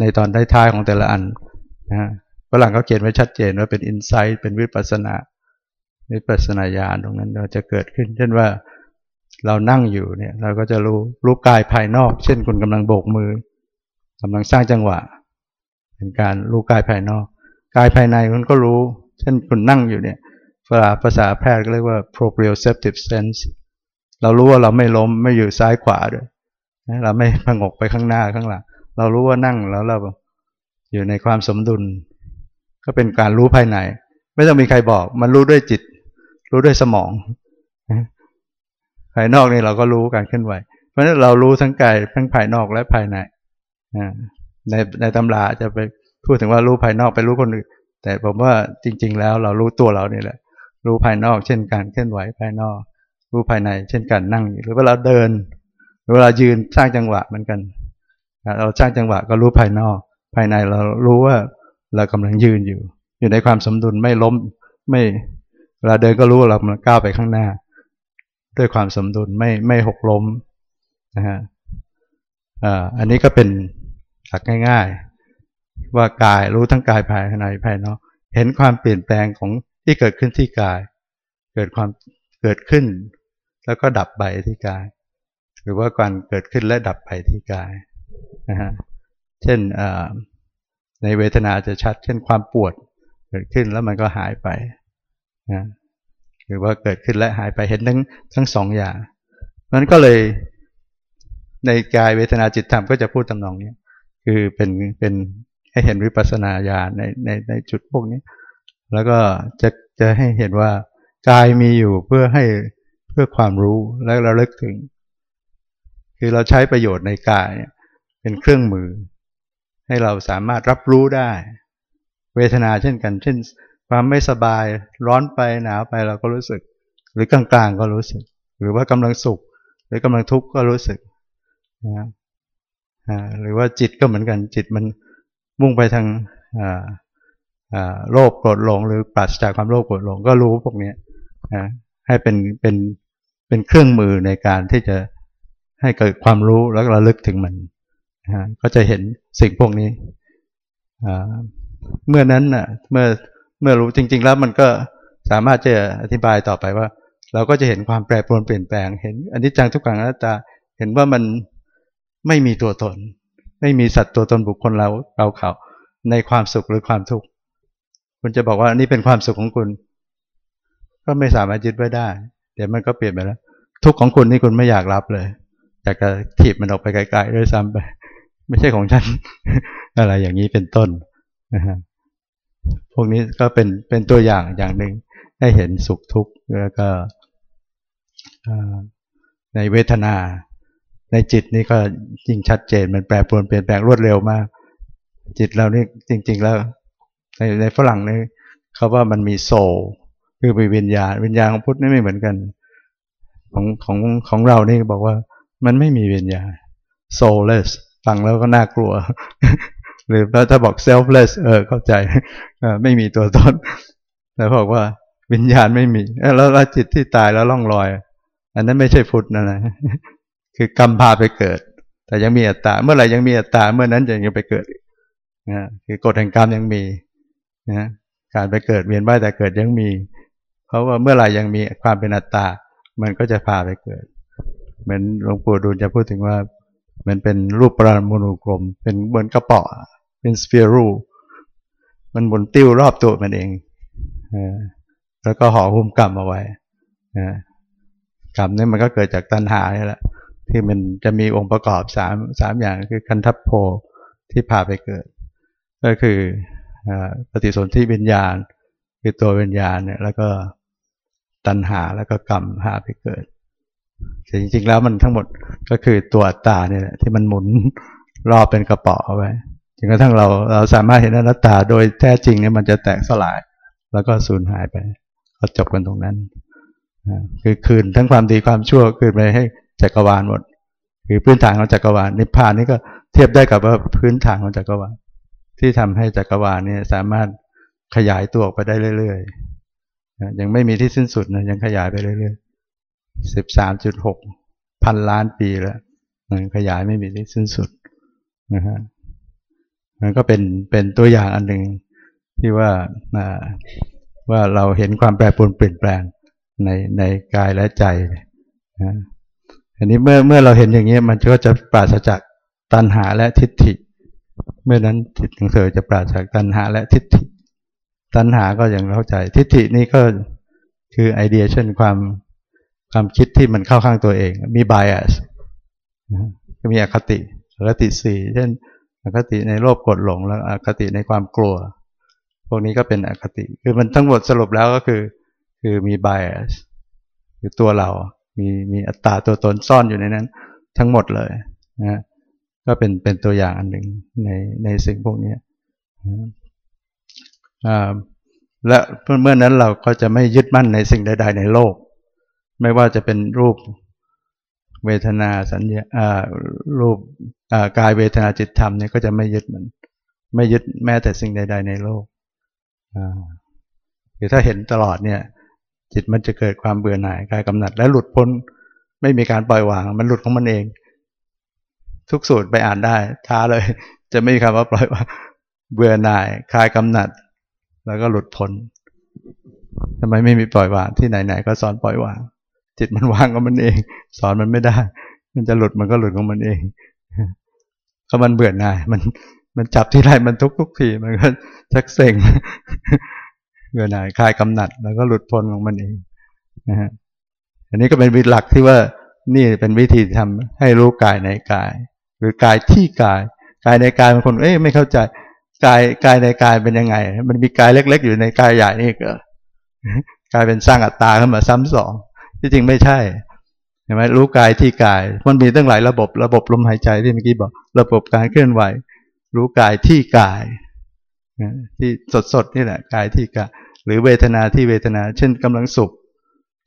ในตอนท้ายๆของแต่ละอันนะฝรั่งเขาเขียนไว้ชัดเจนว่าเป็นอินไซต์เป็นวิปัสนาวิปัสนาญาณตรงนั้นเราจะเกิดขึ้น เช่นว่าเรานั่งอยู่เนี่ย เราก็จะรู้รู้กายภายนอก เช่นคุณกำลังโบกมือกำลังสร้างจังหวะ เป็นการรู้กายภายนอก กายภายในคุณก็รู้ เช่นคุณนั่งอยู่เนี่ย ภาษาภาษาแพทย์ก็เรียกว่า proprioceptive sense เรารู้ว่าเราไม่ล้มไม่อยู่ซ้ายขวาด้วยเราไม่พงกไปข้างหน้าข้างหลัง เรารู้ว่านั่งแล้วเราอยู่ในความสมดุล ก็เป็นการรู้ภายใน ไม่ต้องมีใครบอก มันรู้ด้วยจิต รู้ด้วยสมองภายนอกนี่เราก็รู้การเคลื่อนไหว เพราะฉะนั้นเรารู้ทั้งกายทั้งภายนอกและภายในในในตำราจะไปพูดถึงว่ารู้ภายนอกไปรู้คนอื่นแต่ผมว่าจริง ๆ แล้วเรารู้ตัวเรานี่แหละ รู้ภายนอก เช่นการเคลื่อนไหวภายนอก รู้ภายใน เช่นการนั่ง หรือเวลาเดินเวลายืนสร้างจังหวะเหมือนกัน เราสร้างจังหวะก็รู้ภายนอก ภายในเรารู้ว่าเรากำลังยืนอยู่ อยู่ในความสมดุลไม่ล้มไม่เวลาเดินก็รู้ว่าเรากำลังก้าวไปข้างหน้า ด้วยความสมดุลไม่ไม่หกล้มนะฮะอันนี้ก็เป็นหลักง่าย ๆ ว่ากายรู้ทั้งกายภายในภายนอก เห็นความเปลี่ยนแปลงของ ที่เกิดขึ้นที่กาย เกิดความเกิดขึ้น แล้วก็ดับไปที่กาย หรือว่าการเกิดขึ้นและดับไปที่กายนะฮะเช่นในเวทนาจะชัด เช่นความปวดเกิดขึ้นแล้วมันก็หายไปนะหรือว่าเกิดขึ้นและหายไปเห็นทั้งทั้งสองอย่างนั้นก็เลยในกายเวทนาจิตธรรมก็จะพูดตำนองนี้คือเป็นเป็นให้เห็นวิปัสสนาญาณในในในจุดพวกนี้ แล้วก็จะจะให้เห็นว่ากายมีอยู่เพื่อให้เพื่อความรู้และระลึกถึง คือเราใช้ประโยชน์ในกายเป็นเครื่องมือ ให้เราสามารถรับรู้ได้ เวทนาเช่นกัน เช่น ความไม่สบายร้อนไปหนาวไปเราก็รู้สึก หรือกลางๆก็รู้สึก หรือว่ากำลังสุข หรือกำลังทุกข์ก็รู้สึกนะหรือว่าจิตก็เหมือนกันจิตมันมุ่งไปทาง โลภโกรธหลง หรือปราศจากความโลภโกรธหลงก็รู้พวกนี้นะให้เป็นเป็นเป็นเครื่องมือในการที่จะให้เกิดความรู้แล้วระลึกถึงมันก็จะเห็นสิ่งพวกนี้เมื่อนั้นน่ะเมื่อเมื่อรู้จริง ๆ แล้วมันก็สามารถจะอธิบายต่อไปว่า เราก็จะเห็นความแปรปรวนเปลี่ยนแปลง เห็นอันนี้จังทุกขังอนัตตาเห็นว่ามันไม่มีตัวตน ไม่มีสัตว์ตัวตนบุคคลเราเราเขาในความสุขหรือความทุกข์ คุณจะบอกว่านี่เป็นความสุขของคุณ ก็ไม่สามารถยึดไว้ได้ เดี๋ยวมันก็เปลี่ยนไปแล้ว ทุกข์ของคุณนี่คุณไม่อยากรับเลยอยากจะถีบมันออกไปไกลๆด้วยซ้ำไปไม่ใช่ของฉัน อะไรอย่างนี้เป็นต้นนะฮะพวกนี้ก็เป็นเป็นตัวอย่างอย่างหนึ่งให้เห็นสุขทุกข์แล้วก็ในเวทนา ในจิตนี่ก็ยิ่งชัดเจนมันแปรปรวนเปลี่ยนแปลงรวดเร็วมาก จิตเรานี่จริง ๆ แล้ว ในในฝรั่งนี่เขาว่ามันมีโซคือมีวิญญาณวิญญาณของพุทธนี่ไม่เหมือนกัน ของของของเรานี่บอกว่ามันไม่มีวิญญาณ soulless ฟังแล้วก็น่ากลัว หรือถ้าบอก selfless เออเข้าใจไม่มีตัวตนแล้วบอกว่าวิญญาณไม่มีแล้วจิตที่ตายแล้วล่องลอย อันนั้นไม่ใช่พุทธนะนะคือกรรมพาไปเกิด แต่ยังมีอัตตา เมื่อไหร่ยังมีอัตตา เมื่อนั้นยังไปเกิดนะคือกฎแห่งกรรมยังมี นะการไปเกิดเวียนว่ายแต่เกิดยังมี เพราะว่าเมื่อไหร่ยังมีความเป็นอัตตา มันก็จะพาไปเกิด เหมือนหลวงปู่ดูลจะพูดถึงว่ามันเป็นรูปปรามูกลม เป็นเหมือนกระป๋าเป็นสเฟียรูมันหมุนติ้วรอบตัวมันเองแล้วก็ห่อหุ้มกรรมเอาไว้กรรมนี่มันก็เกิดจากตัณหานี่แหละ ที่มันจะมีองค์ประกอบสามสามอย่างคือคันทัพโพที่พาไปเกิด ก็คือ ปฏิสนธิวิญญาณ คือตัววิญญาณเนี่ยแล้วก็ตัณหาแล้วก็กรรมพาไปเกิดแต่จริงๆแล้วมันทั้งหมดก็คือตัวตาเนี่ยที่มันหมุนรอบเป็นกระป๋อเอาไว้จนกระทั่งเราเราสามารถเห็นอนัตตาโดยแท้จริงเนี่ยมันจะแตกสลาย แล้วก็สูญหายไปก็จบกันตรงนั้นคือคืนทั้งความดีความชั่วคืนไปให้จักรวาลหมด คือพื้นฐานของจักรวาลนิพพานนี่ก็เทียบได้กับว่าพื้นฐานของจักรวาล ที่ทำให้จักรวาลเนี่ยสามารถขยายตัวออกไปได้เรื่อยๆยังไม่มีที่สิ้นสุดนะยังขยายไปเรื่อยๆสิบสามจุดหกพันล้านปีแล้วมันขยายไม่มีที่สิ้นสุดนะฮะมันก็เป็นเป็นตัวอย่างอันหนึ่งที่ว่าว่าเราเห็นความแปรปรวนเปลี่ยนแปลงในในกายและใจนะอันนี้เมื่อเมื่อเราเห็นอย่างนี้มันก็จะปราศจากตัณหาและทิฏฐิ เมื่อนั้นจิตของเธอจะปราศจากตัณหาและทิฏฐิ ตัณหาก็อย่างเข้าใจ ทิฏฐินี่ก็คือไอเดียเช่นความความคิดที่มันเข้าข้างตัวเอง มี bias ก็มีอคติอคติสี่เช่นอคติในโลภกดหลงแล้วอคติในความกลัว พวกนี้ก็เป็นอคติ คือมันทั้งหมดสรุปแล้วก็คือ คือมี bias คือตัวเรา มีมีอัตตาตัวตนซ่อนอยู่ในนั้น ทั้งหมดเลยนะ ก็เป็นเป็นตัวอย่างอันหนึ่งในในสิ่งพวกนี้และเมื่อนั้นเราก็จะไม่ยึดมั่นในสิ่งใด ๆ ในโลก ไม่ว่าจะเป็นรูปเวทนาสัญญารูปกายเวทนาจิตธรรมเนี่ยก็จะไม่ยึดมัน ไม่ยึดแม้แต่สิ่งใด ๆ ในโลกคือถ้าเห็นตลอดเนี่ย จิตมันจะเกิดความเบื่อหน่ายกายกำหนัดและหลุดพ้น ไม่มีการปล่อยวาง มันหลุดของมันเอง ทุกสูตรไปอ่านได้ ท้าเลย จะไม่มีคำว่าปล่อยวางเบื่อหน่ายคลายกำหนัด แล้วก็หลุดพ้นทำไมไม่มีปล่อยวางที่ไหนๆก็สอนปล่อยวางจิตมันวางของมันเอง สอนมันไม่ได้ มันจะหลุดมันก็หลุดของมันเองก็มันเบื่อหน่าย มันมันจับที่ไรมันทุกทุกทีมันก็ชักเซ็งเบื่อหน่ายคลายกำหนัด แล้วก็หลุดพ้นของมันเองนะฮะอันนี้ก็เป็นวิธีหลักที่ว่านี่เป็นวิธีทำให้รู้กายในกาย หรือกายที่กาย กายในกายบางคนเอ๊ะไม่เข้าใจกายกายในกายเป็นยังไง มันมีกายเล็ก ๆ อยู่ในกายใหญ่นี่ก็กลายเป็นสร้างอัตตาขึ้นมาซ้ำสองที่จริงไม่ใช่เห็นไหมรู้กายที่กาย มันมีตั้งหลายระบบระบบลมหายใจที่เมื่อกี้บอก ระบบการเคลื่อนไหว รู้กายที่กายที่สดสดนี่แหละกายที่กายหรือเวทนาที่เวทนา เช่นกำลังสุข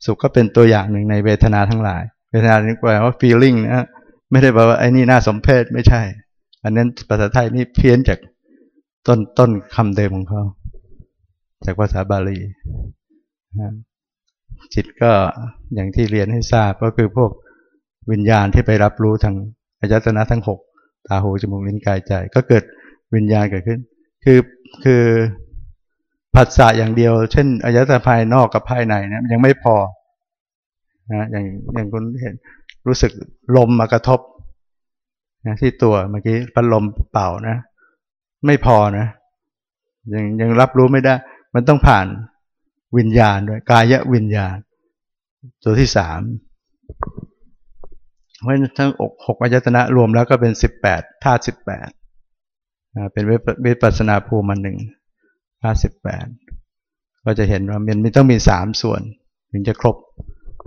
สุขก็เป็นตัวอย่างหนึ่งในเวทนาทั้งหลาย เวทนานี่แปลว่า feeling นะ ไม่ได้แปลว่าไอ้นี่น่าสมเพชไม่ใช่ อันนั้นภาษาไทยนี่เพี้ยนจากต้นต้นคำเดิมของเขา จากภาษาบาลีจิตก็อย่างที่เรียนให้ทราบก็คือพวกวิญญาณที่ไปรับรู้ทางอายตนะทั้งหกตาหูจมูกลิ้นกายใจ ก็เกิดวิญญาณเกิดขึ้น คือคือผัสสะอย่างเดียว เช่นอายตนะภายนอกกับภายในนะยังไม่พอนะอย่างอย่างคุณเห็น รู้สึกลมมากระทบนะที่ตัวเมื่อกี้พัดลมเป่านะ ไม่พอนะยังยังรับรู้ไม่ได้ มันต้องผ่านวิญญาณด้วยกายวิญญาณ ตัวที่สามเพราะทั้งอกหกอายตนะรวมแล้วก็เป็นสิบแปดธาตุสิบแปดเป็นวิปัสนาภูมิมันหนึ่งธาตุสิบแปดก็จะเห็นว่ามันต้องมีสามส่วน ถึงจะครบ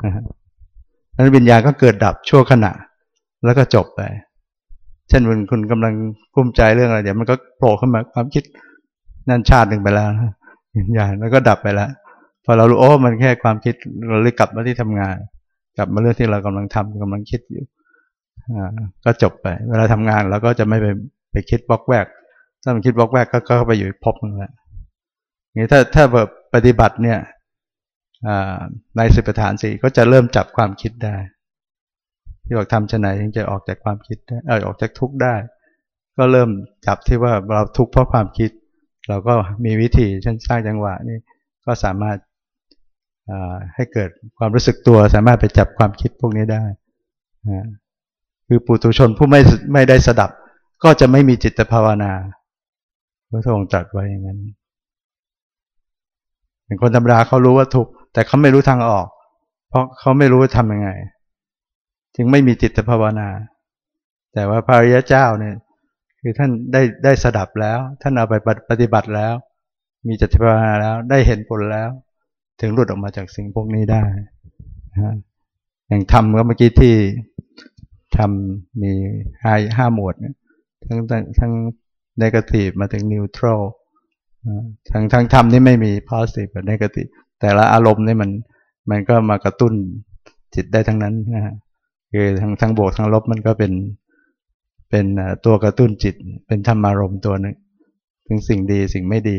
นะฮะ นั้นวิญญาณก็เกิดดับชั่วขณะ แล้วก็จบไป เช่นวันคุณกำลังกุ้มใจเรื่องอะไรเดี๋ยวมันก็โผล่ขึ้นมาความคิดนั่นชาติหนึ่งไปแล้ววิญญาณแล้วก็ดับไปแล้วพอเรารู้โอ้มันแค่ความคิดเราเลยกลับมาที่ทำงาน กลับมาเรื่องที่เรากำลังทำกำลังคิดอยู่ก็จบไป เวลาทำงานเราก็จะไม่ไปไปคิดบล็อกแวก ถ้ามันคิดบล็อกแวกก็ก็ไปอยู่พบนึงแล้วงี้ถ้าถ้าแบบปฏิบัติเนี่ย ในสิบประธานสี่ก็จะเริ่มจับความคิดได้ ที่บอกทำชไหนถึงจะออกจากความคิดได้เออออกจากทุกข์ได้ ก็เริ่มจับที่ว่าเราทุกข์เพราะความคิด เราก็มีวิธีเช่นสร้างจังหวะนี่ก็สามารถให้เกิดความรู้สึกตัว สามารถไปจับความคิดพวกนี้ได้คือปุถุชนผู้ไม่ไม่ได้สดับ ก็จะไม่มีจิตภาวนาพระองค์ตรัสไว้อย่างนั้นอย่างคนธรรมดาเขารู้ว่าถูก แต่เขาไม่รู้ทางออก เพราะเขาไม่รู้ว่าทำยังไง จึงไม่มีจิตภาวนา แต่ว่าพระริยเจ้าเนี่ยคือท่านได้ได้สดับแล้ว ท่านเอาไปปฏิบัติแล้ว มีจิตภาวนาแล้วได้เห็นผลแล้ว ถึงหลุดออกมาจากสิ่งพวกนี้ได้อย่างทำก็เมื่อกี้ที่ทำมีห้าห้าหมวดทั้งทั้งนกาทีฟมาถึงนิวทรัลทั้งทั้งทำนี่ไม่มี positive กับ negative แต่ละอารมณ์นี่มันมันก็มากระตุ้นจิตได้ทั้งนั้นนะฮะคือทั้งทั้งบวกทั้งลบมันก็เป็นเป็นตัวกระตุ้นจิต เป็นธรรมารมณ์ตัวหนึ่งถึงสิ่งดีสิ่งไม่ดี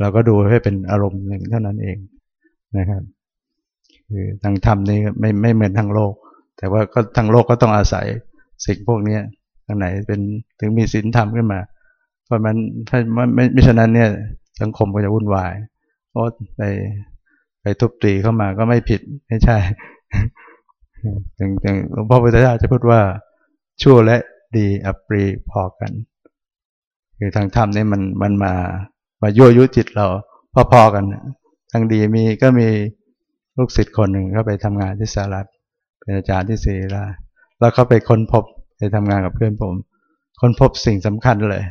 เราก็ดูให้เป็นอารมณ์หนึ่งเท่านั้นเองนะครับ คือทางธรรมนี่ไม่ไม่เหมือนทางโลก แต่ว่าก็ทางโลกก็ต้องอาศัยสิ่งพวกนี้ทางไหนเป็นถึงมีศีลธรรมขึ้นมา เพราะมันถ้าไม่ไม่ฉะนั้นเนี่ยสังคมก็จะวุ่นวายเพราะไป ไปทุบตีเข้ามาก็ไม่ผิดไม่ใช่ถึงถึงหลวงพ่อพุทธเจ้าจะพูดว่าชั่วและดีอัปรีพอกัน คือทางธรรมนี่มันมันมามายั่วยุจิตเราพอๆกันทางดีมีก็มีลูกศิษย์คนหนึ่งเขาไปทำงานที่สหรัฐเป็นอาจารย์ที่ศรีราแล้วเขาไปค้นพบไปทำงานกับเพื่อนผม ค้นพบสิ่งสำคัญเลย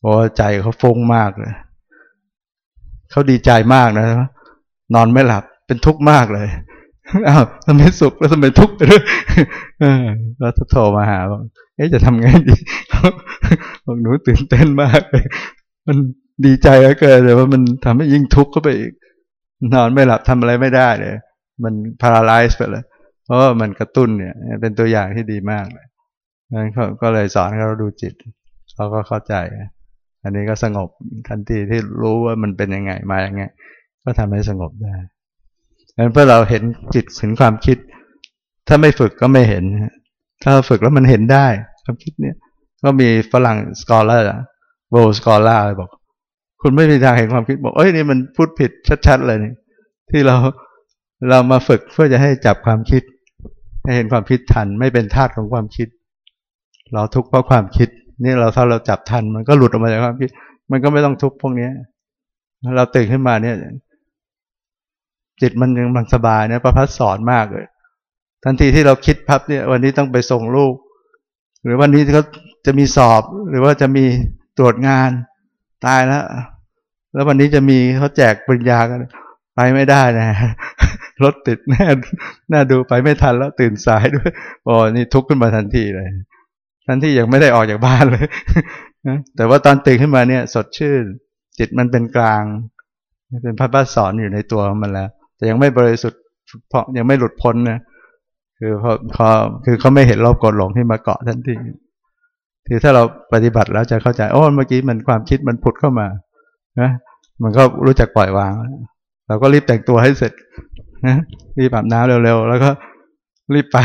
โอ้ใจเขาฟุ้งมากเลยเขาดีใจมากนะ นอนไม่หลับเป็นทุกข์มากเลยอ้าวทำไมสุขแล้วทำไมทุกข์ไปด้วยแล้วโทรมาหาบอกเอ๊ะจะทำไงดีบอกหนูตื่นเต้นมากเลยมันดีใจก็เกินแต่ว่ามันทำให้ยิ่งทุกข์เข้าไปอีก นอนไม่หลับทำอะไรไม่ได้เลย มันพาราไลซ์ไปเลย เพราะมันกระตุ้นเนี่ย เป็นตัวอย่างที่ดีมากเลยนั้นเขาก็เลยสอนให้เราดูจิตเขาก็เข้าใจ อันนี้ก็สงบทันทีที่รู้ว่ามันเป็นยังไงมาอย่างไง ก็ทำให้สงบได้ดังนั้นเพื่อเราเห็นจิตเห็นความคิด ถ้าไม่ฝึกก็ไม่เห็น ถ้าฝึกแล้วมันเห็นได้ความคิดเนี่ย ก็มีฝรั่งสกอเลอร์โวสกอลเลอร์บอก คุณไม่มีทางเห็นความคิดบอกเอ้ยนี่มันพูดผิดชัดๆเลยนี่ที่เราเรามาฝึกเพื่อจะให้จับความคิด ให้เห็นความคิดทัน ไม่เป็นทาสของความคิด เราทุกข์เพราะความคิด นี่เราถ้าเราจับทัน มันก็หลุดออกมาจากความคิด มันก็ไม่ต้องทุกข์พวกนี้เราตื่นขึ้นมาเนี่ย จิตมันยังมันสบายเนี่ยประพัดสอนมากเลย ทันทีที่เราคิดพับเนี่ยวันนี้ต้องไปส่งลูก หรือวันนี้เขาจะมีสอบหรือว่าจะมีตรวจงานตายแล้ว แล้ววันนี้จะมีเขาแจกปริญญากัน ไปไม่ได้นะรถติดแน่น่าดูไปไม่ทันแล้วตื่นสายด้วยโอ้นี่ทุกข์ขึ้นมาทันทีเลย ทันทียังไม่ได้ออกจากบ้านเลยแต่ว่าตอนตื่นขึ้นมาเนี่ย สดชื่น จิตมันเป็นกลาง เป็นพระบาสอนอยู่ในตัวมันแล้ว แต่ยังไม่บริสุทธิ์เพราะยังไม่หลุดพ้นนะคือพอพอคือเขาไม่เห็นรอบกดหลงที่มาเกาะทันทีคือถ้าเราปฏิบัติแล้วจะเข้าใจโอ้เมื่อกี้มันความคิดมันผุดเข้ามานะมันก็รู้จักปล่อยวาง เราก็รีบแต่งตัวให้เสร็จนะรีบอาบน้ำเร็วๆ แล้วก็รีบไป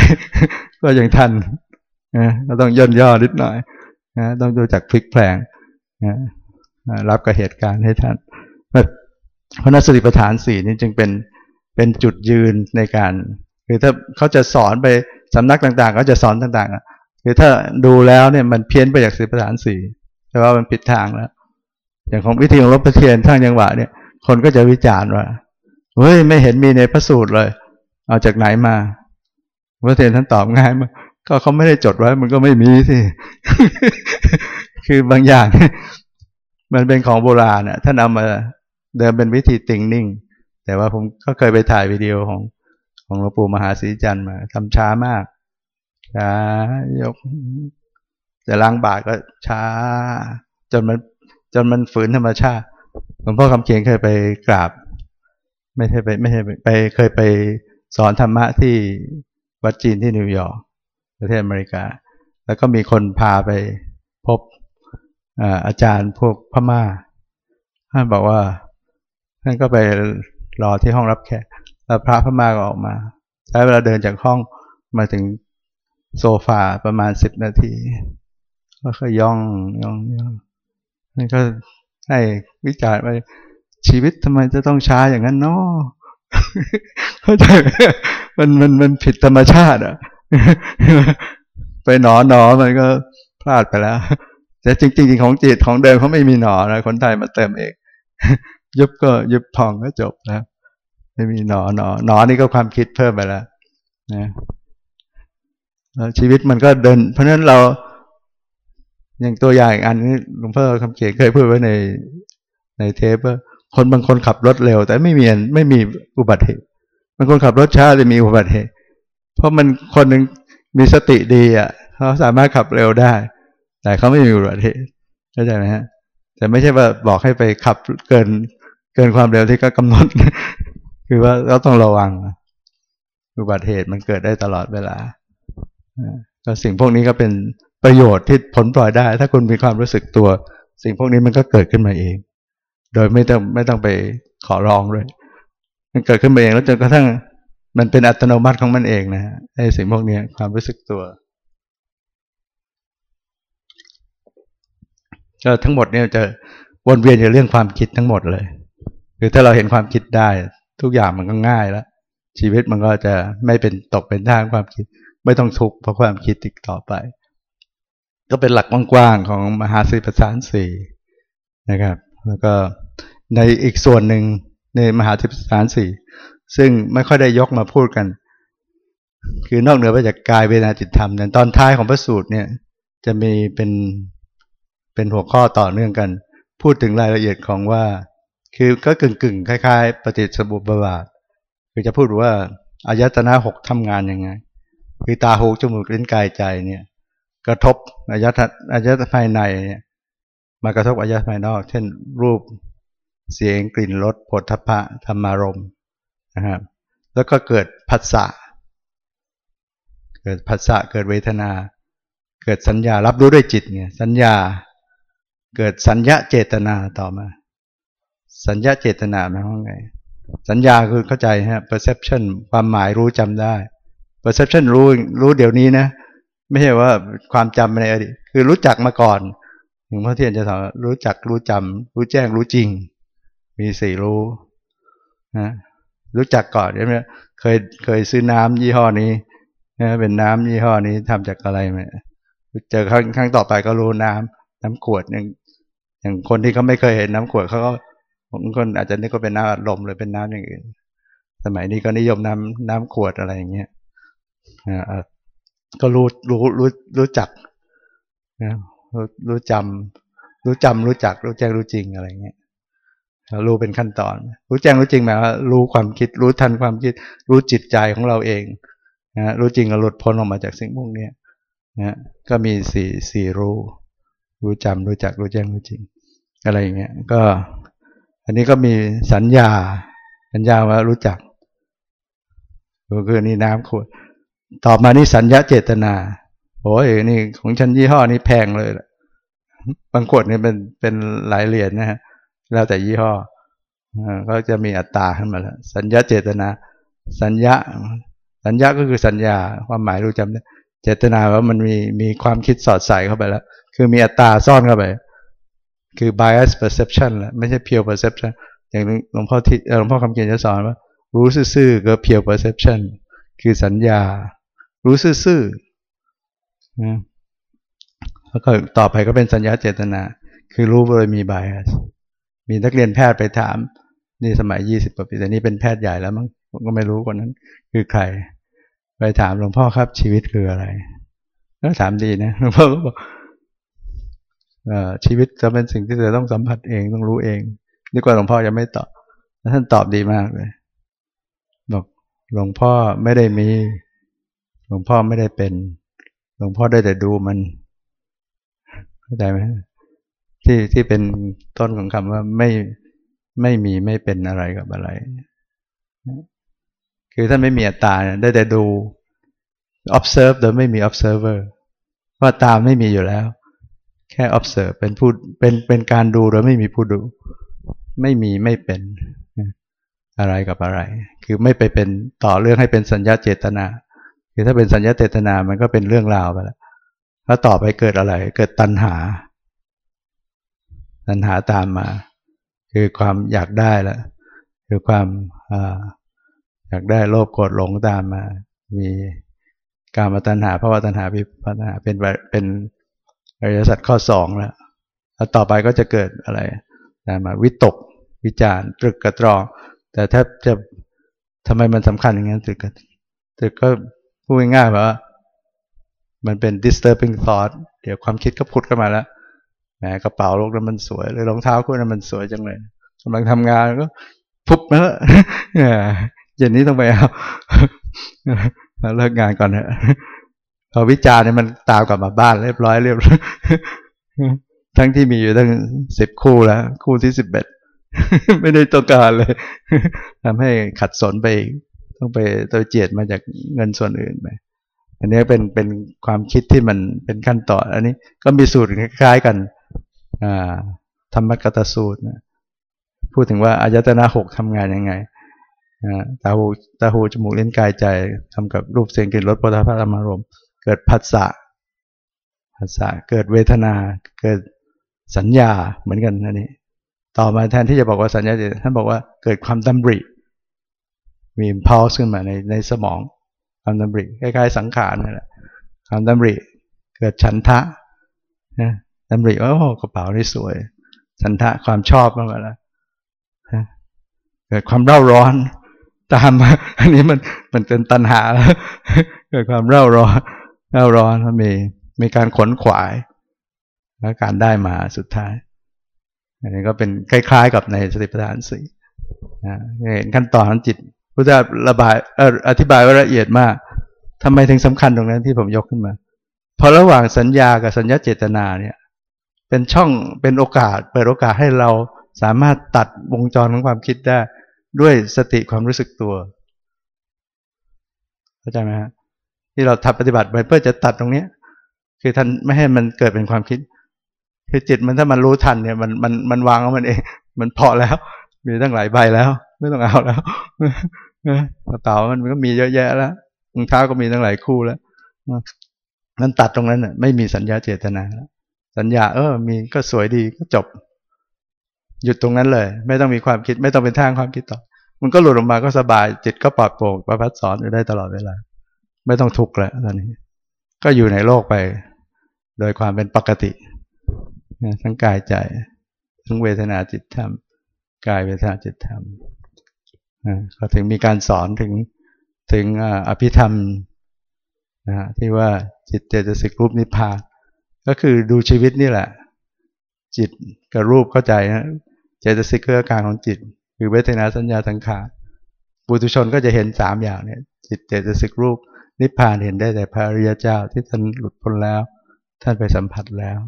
ก็ยังทันนะเราต้องย่นย่อนิดหน่อยนะต้องดูจากพลิกแพลงนะรับกับเหตุการณ์ให้ทันเพราะนัสติปัฏฐานสี่นี้จึงเป็น เป็นจุดยืนในการ คือถ้าเขาจะสอนไปสำนักต่างๆก็จะสอนต่างๆคือถ้าดูแล้วเนี่ยมันเพี้ยนไปจากสิบประธานสี่แต่ว่ามันผิดทางแล้วอย่างของวิธีของลบประเทียนทางยังหวะเนี่ย คนก็จะวิจารณ์ว่าเฮ้ยไม่เห็นมีในพระสูตรเลย เอาจากไหนมาพระเทียนท่านตอบง่ายมากก็เขาไม่ได้จดไว้ มันก็ไม่มีสิคือบางอย่าง มันเป็นของโบราณอะท่านเอามาเดิมเป็นวิธีติงนิ่ง แต่ว่าผมก็เคยไปถ่ายวิดีโอของของหลวงปู่มหาศรีจันทร์มาทำช้ามาก ช้ายกจะล้างบาทก็ช้า จนมันจนมันฝืนธรรมชาติหลวงพ่อคำเขียนเคยไปกราบ ไม่ใช่ไปไม่ใช่ไปเคยไปสอนธรรมะที่วัดจีนที่นิวยอร์กประเทศอเมริกา แล้วก็มีคนพาไปพบอาจารย์พวกพม่าท่านบอกว่าท่านก็ไป รอที่ห้องรับแขกแล้วพระพม่าก็ออกมา ใช้เวลาเดินจากห้องมาถึงโซฟาประมาณสิบนาทีก็ค่อยย่องย่องย่องนั่นก็ให้วิจารณ์ไปชีวิตทำไมจะต้องช้าอย่างนั้นเนาะเข้าใจมันมันมันผิดธรรมชาติอะ ไปหนอหนอมันก็พลาดไปแล้ว แต่จริง ๆ ของจิตของเดิมเขาไม่มีหนอนะคนไทยมาเติมเอง ยุบก็ยุบพองก็จบแล้วไม่มีหนอหนอหนอนี่ก็ความคิดเพิ่มไปแล้วนะชีวิตมันก็เดิน เพราะฉะนั้นเราอย่างตัวอย่างอันนี้หลวงพ่อคำเขียนเคยพูดไว้ในในเทปว่าคนบางคนขับรถเร็ว แต่ไม่มีไม่มีอุบัติเหตุบางคนขับรถช้าจะมีอุบัติเหตุเพราะมันคนหนึ่งมีสติดีอะเขาสามารถขับเร็วได้ แต่เขาไม่มีอุบัติเหตุเข้าใจไหมฮะ แต่ไม่ใช่ว่าบอกให้ไปขับเกิน เกินความเร็วที่ก็กำหนด คือว่าเราต้องระวังอุบัติเหตุมันเกิดได้ตลอดเวลาก็สิ่งพวกนี้ก็เป็นประโยชน์ที่ผลปล่อยได้ ถ้าคุณมีความรู้สึกตัว สิ่งพวกนี้มันก็เกิดขึ้นมาเอง โดยไม่ต้องไม่ต้องไปขอร้องเลยมันเกิดขึ้นมาเองแล้วจนกระทั่งมันเป็นอัตโนมัติของมันเองนะไอ้สิ่งพวกนี้ความรู้สึกตัวก็ทั้งหมดเนี่ยจะวนเวียนอยู่เรื่องความคิดทั้งหมดเลย คือถ้าเราเห็นความคิดได้ ทุกอย่างมันก็ง่ายแล้ว ชีวิตมันก็จะไม่เป็นตกเป็นท่างความคิด ไม่ต้องทุกข์เพราะความคิดติดต่อไป ก็เป็นหลักกว้างๆของมหาสีประสานสี่นะครับ แล้วก็ในอีกส่วนหนึ่งในมหาทิพสารสี่ซึ่งไม่ค่อยได้ยกมาพูดกัน คือนอกเหนือไปจากกายเวทนาจิตธรรมในตอนท้ายของพระสูตรเนี่ย จะมีเป็นเป็นหัวข้อต่อเนื่องกัน พูดถึงรายละเอียดของว่า คือก็กึ่งกึ่งคล้ายๆ ปฏิสบุบบาท คือจะพูดว่าอายตนะหกทำงานยังไง คือตาหูจมูกลิ้นกายใจเนี่ย กระทบอายตอายตภายในเนี่ยมากระทบอายตภายนอก เช่น รูปเสียงกลิ่นรสผลทพะธรรมารมนะครับแล้วก็เกิดผัสสะเกิดผัสสะเกิดเวทนา เกิดสัญญารับรู้ด้วยจิตเนี่ยสัญญาเกิดสัญญาเจตนาต่อมา สัญญาเจตนาหมายควาไง สัญญาคือเข้าใจฮะ perception ความหมายรู้จำได้ perception รู้รู้เดี๋ยวนี้นะ ไม่ใช่ว่าความจำในอดีตคือรู้จักมาก่อนหลวงพ่อเทียนจะสอนรู้จักรู้จำรู้แจ้งรู้จริง มีสี่รู้นะรู้จักก่อนใช่ไหมเคยเคยซื้อน้ำยี่ห้อนี้นะเป็นน้ำยี่ห้อนี้ทำจากอะไรไหมเจอครั้งครั้งต่อไปก็รู้น้ำน้ำขวดอย่างอย่างคนที่เขาไม่เคยเห็นน้ำขวดเขาก็ บางคนอาจจะนึกว่าเป็นน้ำอัดลมหรือเป็นน้ำอย่างอื่น สมัยนี้ก็นิยมน้ำน้ำขวดอะไรอย่างเงี้ยก็รู้รู้รู้รู้จักนะรู้รู้จำรู้จำรู้จัก รู้แจ้งรู้จริงอะไรเงี้ยรู้เป็นขั้นตอน รู้แจ้งรู้จริงหมายว่ารู้ความคิด รู้ทันความคิด รู้จิตใจของเราเองนะรู้จริงก็หลุดพ้นออกมาจากสิ่งพวกนี้นะก็มีสี่สี่รู้ รู้จำรู้จัก รู้แจ้งรู้จริง อะไรอย่างเงี้ย ก็ อันนี้ก็มีสัญญา สัญญาว่ารู้จักก็คือนี่น้ำขวดต่อมานี่สัญญาเจตนาโอ้ยนี่ของฉันยี่ห้อนี้แพงเลยบางขวดนี่เป็นเป็นหลายเหรียญนะฮะแล้วแต่ยี่ห้อก็จะมีอัตตาขึ้นมาแล้ว สัญญาเจตนา สัญญาสัญญาก็คือสัญญาความหมายรู้จำได้เจตนาว่ามันมีมีความคิดสอดใส่เข้าไปแล้ว คือมีอัตตาซ่อนเข้าไป คือ bias perception แหละไม่ใช่ pure perception อย่างหลวงพ่อที่หลวงพ่อคำเขียนจะสอนว่า รู้ซื่อๆก็ pure perception คือสัญญา รู้ซื่อๆนะแล้วก็ต่อไปก็เป็นสัญญาเจตนา คือรู้โดยมี bias มีนักเรียนแพทย์ไปถาม นี่สมัยยี่สิบกว่าปีแต่นี่เป็นแพทย์ใหญ่แล้วมั้งผมก็ไม่รู้คนนั้น คือใคร ไปถามหลวงพ่อครับชีวิตคืออะไร แล้วถามดีนะหลวงพ่อก็บอก ชีวิตจะเป็นสิ่งที่เธอต้องสัมผัสเองต้องรู้เองดีกว่าหลวงพ่อจะไม่ตอบท่านตอบดีมากเลยบอกหลวงพ่อไม่ได้มี หลวงพ่อไม่ได้เป็น หลวงพ่อได้แต่ดูมันเข้าใจไหมที่ที่เป็นต้นของคำว่าไม่ไม่มีไม่เป็นอะไรกับอะไร คือท่านไม่มีอัตตาได้แต่ดู observe โดยไม่มี observer ว่าตาไม่มีอยู่แล้ว ค่ observe เป็นผู้เป็นเป็นการดูโดยไม่มีผู้ดู ไม่มีไม่เป็นอะไรกับอะไร คือไม่ไปเป็นต่อเรื่องให้เป็นสัญญาเจตนา คือถ้าเป็นสัญญาเจตนามันก็เป็นเรื่องราวไปแล้วแล้วต่อไปเกิดอะไร เกิดตัณหา ตัณหาตามมา คือความอยากได้ละคือความอยากได้โลภโกรธหลงตามมา มีการมาตัณหาเพราะว่าตัณหาพิปัญหาเป็นเป็น อริยสัจข้อสองแล้วแล้วต่อไปก็จะเกิดอะไรตามมาวิตกวิจารตรึกกระตรองแต่ถ้าจะทำไมมันสำคัญอย่างนั้นตรึกตรึกก็พูดง่ายๆว่า มันเป็น disturbing thought เดี๋ยวความคิดก็พุดขึ้นมาแล้วแหมกระเป๋าลูกนั้นมันสวยเลยรองเท้าคู่นั้นมันสวยจังเลยกำลังทำงานก็พุบมาแล้วเย็นนี้ต้องไปเอาเลิกงานก่อนเถอะ พอวิจารณ์เนี่ยมันตามกลับมาบ้านเรียบร้อยเรียบร้อยทั้งที่มีอยู่ตั้งสิบคู่แล้ว คู่ที่สิบเอ็ดไม่ได้ต้องการเลยทำให้ขัดสนไปต้องไปตัวเจียดมาจากเงินส่วนอื่นไปอันนี้เป็นเป็นความคิดที่มันเป็นขั้นตอนอันนี้ก็มีสูตรคล้ายๆกันธรรมกตสูตรนะพูดถึงว่าอายตนะหกทำงานยังไงตาหูตาหูจมูกเล่นกายใจทำกับรูปเสียงกลิ่นรสปุถะพระอารมณ์ เกิดผัสสะผัสสะเกิดเวทนาเกิดสัญญาเหมือนกันนะนี่ต่อมาแทนที่จะบอกว่าสัญญาท่านบอกว่าเกิดความดำริมี impulse ขึ้นมาในในสมองความดำริคล้ายๆสังขารนั่นแหละความดำริเกิดฉันทะนะดำริโอ้กระเป๋านี่สวย ฉันทะความชอบมาแล้วเกิดความเร่าร้อนตามมาอันนี้มันมันเป็นตัณหาแล้วเกิดความเร่าร้อน เราร้อนมันมีมีการขนขวาย แล้วการได้มาสุดท้าย อันนี้ก็เป็นคล้ายๆ กับในสติปัฏฐานสี่เห็นขั้นตอนของจิตพุทธระบายออธิบายไว่าละเอียดมากทำไมถึงสำคัญตรงนั้นที่ผมยกขึ้นมาเพราะระหว่างสัญญากับสัญญาเจตนาเนี่ย เป็นช่องเป็นโอกาสเปิดโอกาสให้เราสามารถตัดวงจรของความคิดได้ ด้วยสติความรู้สึกตัวเข้าใจไหมฮะ ที่เราทำปฏิบัติไปเพื่อจะตัดตรงเนี้ย คือท่านไม่ให้มันเกิดเป็นความคิด คือจิตมันถ้ามันรู้ทันเนี่ย มันมันมันวางของมันเอง มันพอแล้ว มีตั้งหลายใบแล้ว ไม่ต้องเอาแล้วกระเป๋ามันก็มีเยอะแยะแล้วรองเท้าก็มีตั้งหลายคู่แล้วมันตัดตรงนั้นน่ะ ไม่มีสัญญาเจตนาสัญญาเออ มีก็สวยดีก็จบ หยุดตรงนั้นเลย ไม่ต้องมีความคิด ไม่ต้องเป็นทางความคิดต่อ มันก็หลุดออกมาก็สบายจิตก็ปลอดโปร่งประพัดสอนอยู่ได้ตลอดเวลา ไม่ต้องทุกข์แล้วตอนนี้ ก็อยู่ในโลกไป โดยความเป็นปกติทั้งกายใจ ทั้งเวทนาจิตธรรม กายเวทนาจิตธรรมก็ถึงมีการสอนถึงถึงอภิธรรมนะที่ว่าจิตเจตสิกรูปนิพพานก็คือดูชีวิตนี่แหละ จิตกับรูปเข้าใจนะเจตสิกคืออาการของจิตคือเวทนาสัญญาสังขารบุตุชนก็จะเห็นสามอย่างเนี่ย จิตเจตสิกรูป นิพพานเห็นได้แต่พระอริยเจ้าที่ท่านหลุดพ้นแล้ว ท่านไปสัมผัสแล้ว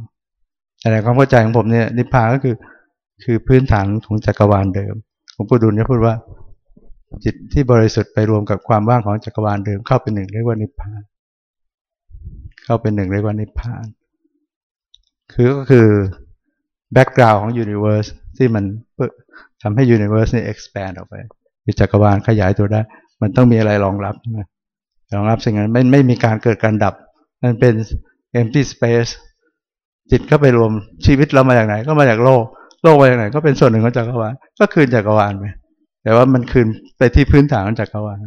แต่ความเข้าใจของผมเนี่ยนิพพานก็คือคือพื้นฐานของจักรวาลเดิมหลวงปู่ดูลย์เนี่ยพูดว่า จิตที่บริสุทธิ์ไปรวมกับความว่างของจักรวาลเดิมเข้าเป็นหนึ่งเรียกว่านิพพาน เข้าเป็นหนึ่งเรียกว่านิพพาน คือก็คือ background ของ universe ที่มันทำให้ universe นี่ expand ออกไปมีจักรวาลขยายตัวได้ มันต้องมีอะไรรองรับใช่ไหม รองรับสิ่งนั้นไม่ไม่มีการเกิดการดับ มันเป็น empty space จิตก็ไปรวมชีวิตเรามาจากไหน ก็มาจากโลก โลกมาจากไหน ก็เป็นส่วนหนึ่งของจักรวาลก็คืนจักรวาลไปแต่ว่ามันคืนไปที่พื้นฐานของจักรวาล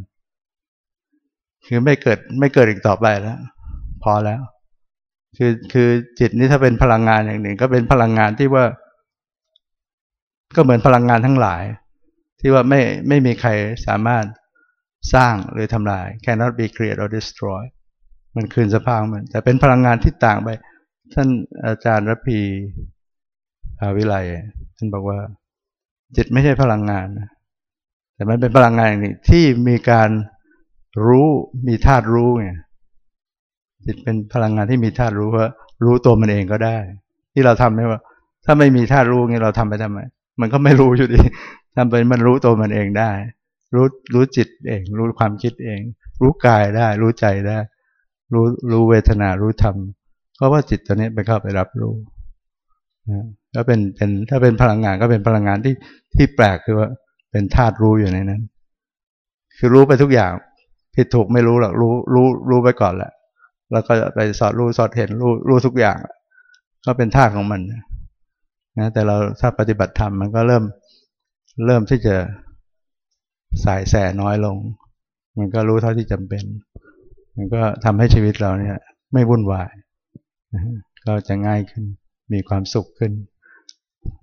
คือไม่เกิดไม่เกิดอีกต่อไปแล้ว พอแล้ว คือคือจิตนี่ถ้าเป็นพลังงานอย่างหนึ่ง ก็เป็นพลังงานที่ว่า ก็เหมือนพลังงานทั้งหลาย ที่ว่าไม่ไม่มีใครสามารถ สร้างหรือทำลาย cannot be created or destroy มันคืนสภาพมัน แต่เป็นพลังงานที่ต่างไป ท่านอาจารย์รพีภาวิไลท่านบอกว่า จิตไม่ใช่พลังงานนะแต่มันเป็นพลังงานอย่างหนึ่งที่มีการรู้มีธาตุรู้ไงจิตเป็นพลังงานที่มีธาตุรู้ว่ารู้ตัวมันเองก็ได้ ที่เราทำไม่ว่า ถ้าไม่มีธาตุรู้เงี้เราทำไปทำไม มันก็ไม่รู้อยู่ดีทำไปมันรู้ตัวมันเองได้ รู้รู้จิตเอง รู้ความคิดเอง รู้กายได้ รู้ใจได้ รู้รู้เวทนารู้ธรรมเพราะว่าจิตตัวนี้ไปเข้าไปรับรู้นะก็เป็นเป็นถ้าเป็นพลังงานก็เป็นพลังงานที่ที่แปลกคือว่าเป็นธาตุรู้อยู่ในนั้น คือรู้ไปทุกอย่างผิดถูกไม่รู้หรอกรู้รู้รู้ไปก่อนแหละ แล้วก็ไปสอดรู้สอดเห็นรู้รู้ทุกอย่าง ก็เป็นท่าของมันนะแต่เราถ้าปฏิบัติธรรมมันก็เริ่มเริ่มที่จะ สายแสน้อยลง มันก็รู้เท่าที่จำเป็น มันก็ทำให้ชีวิตเราเนี่ย ไม่วุ่นวายก็จะง่ายขึ้น มีความสุขขึ้น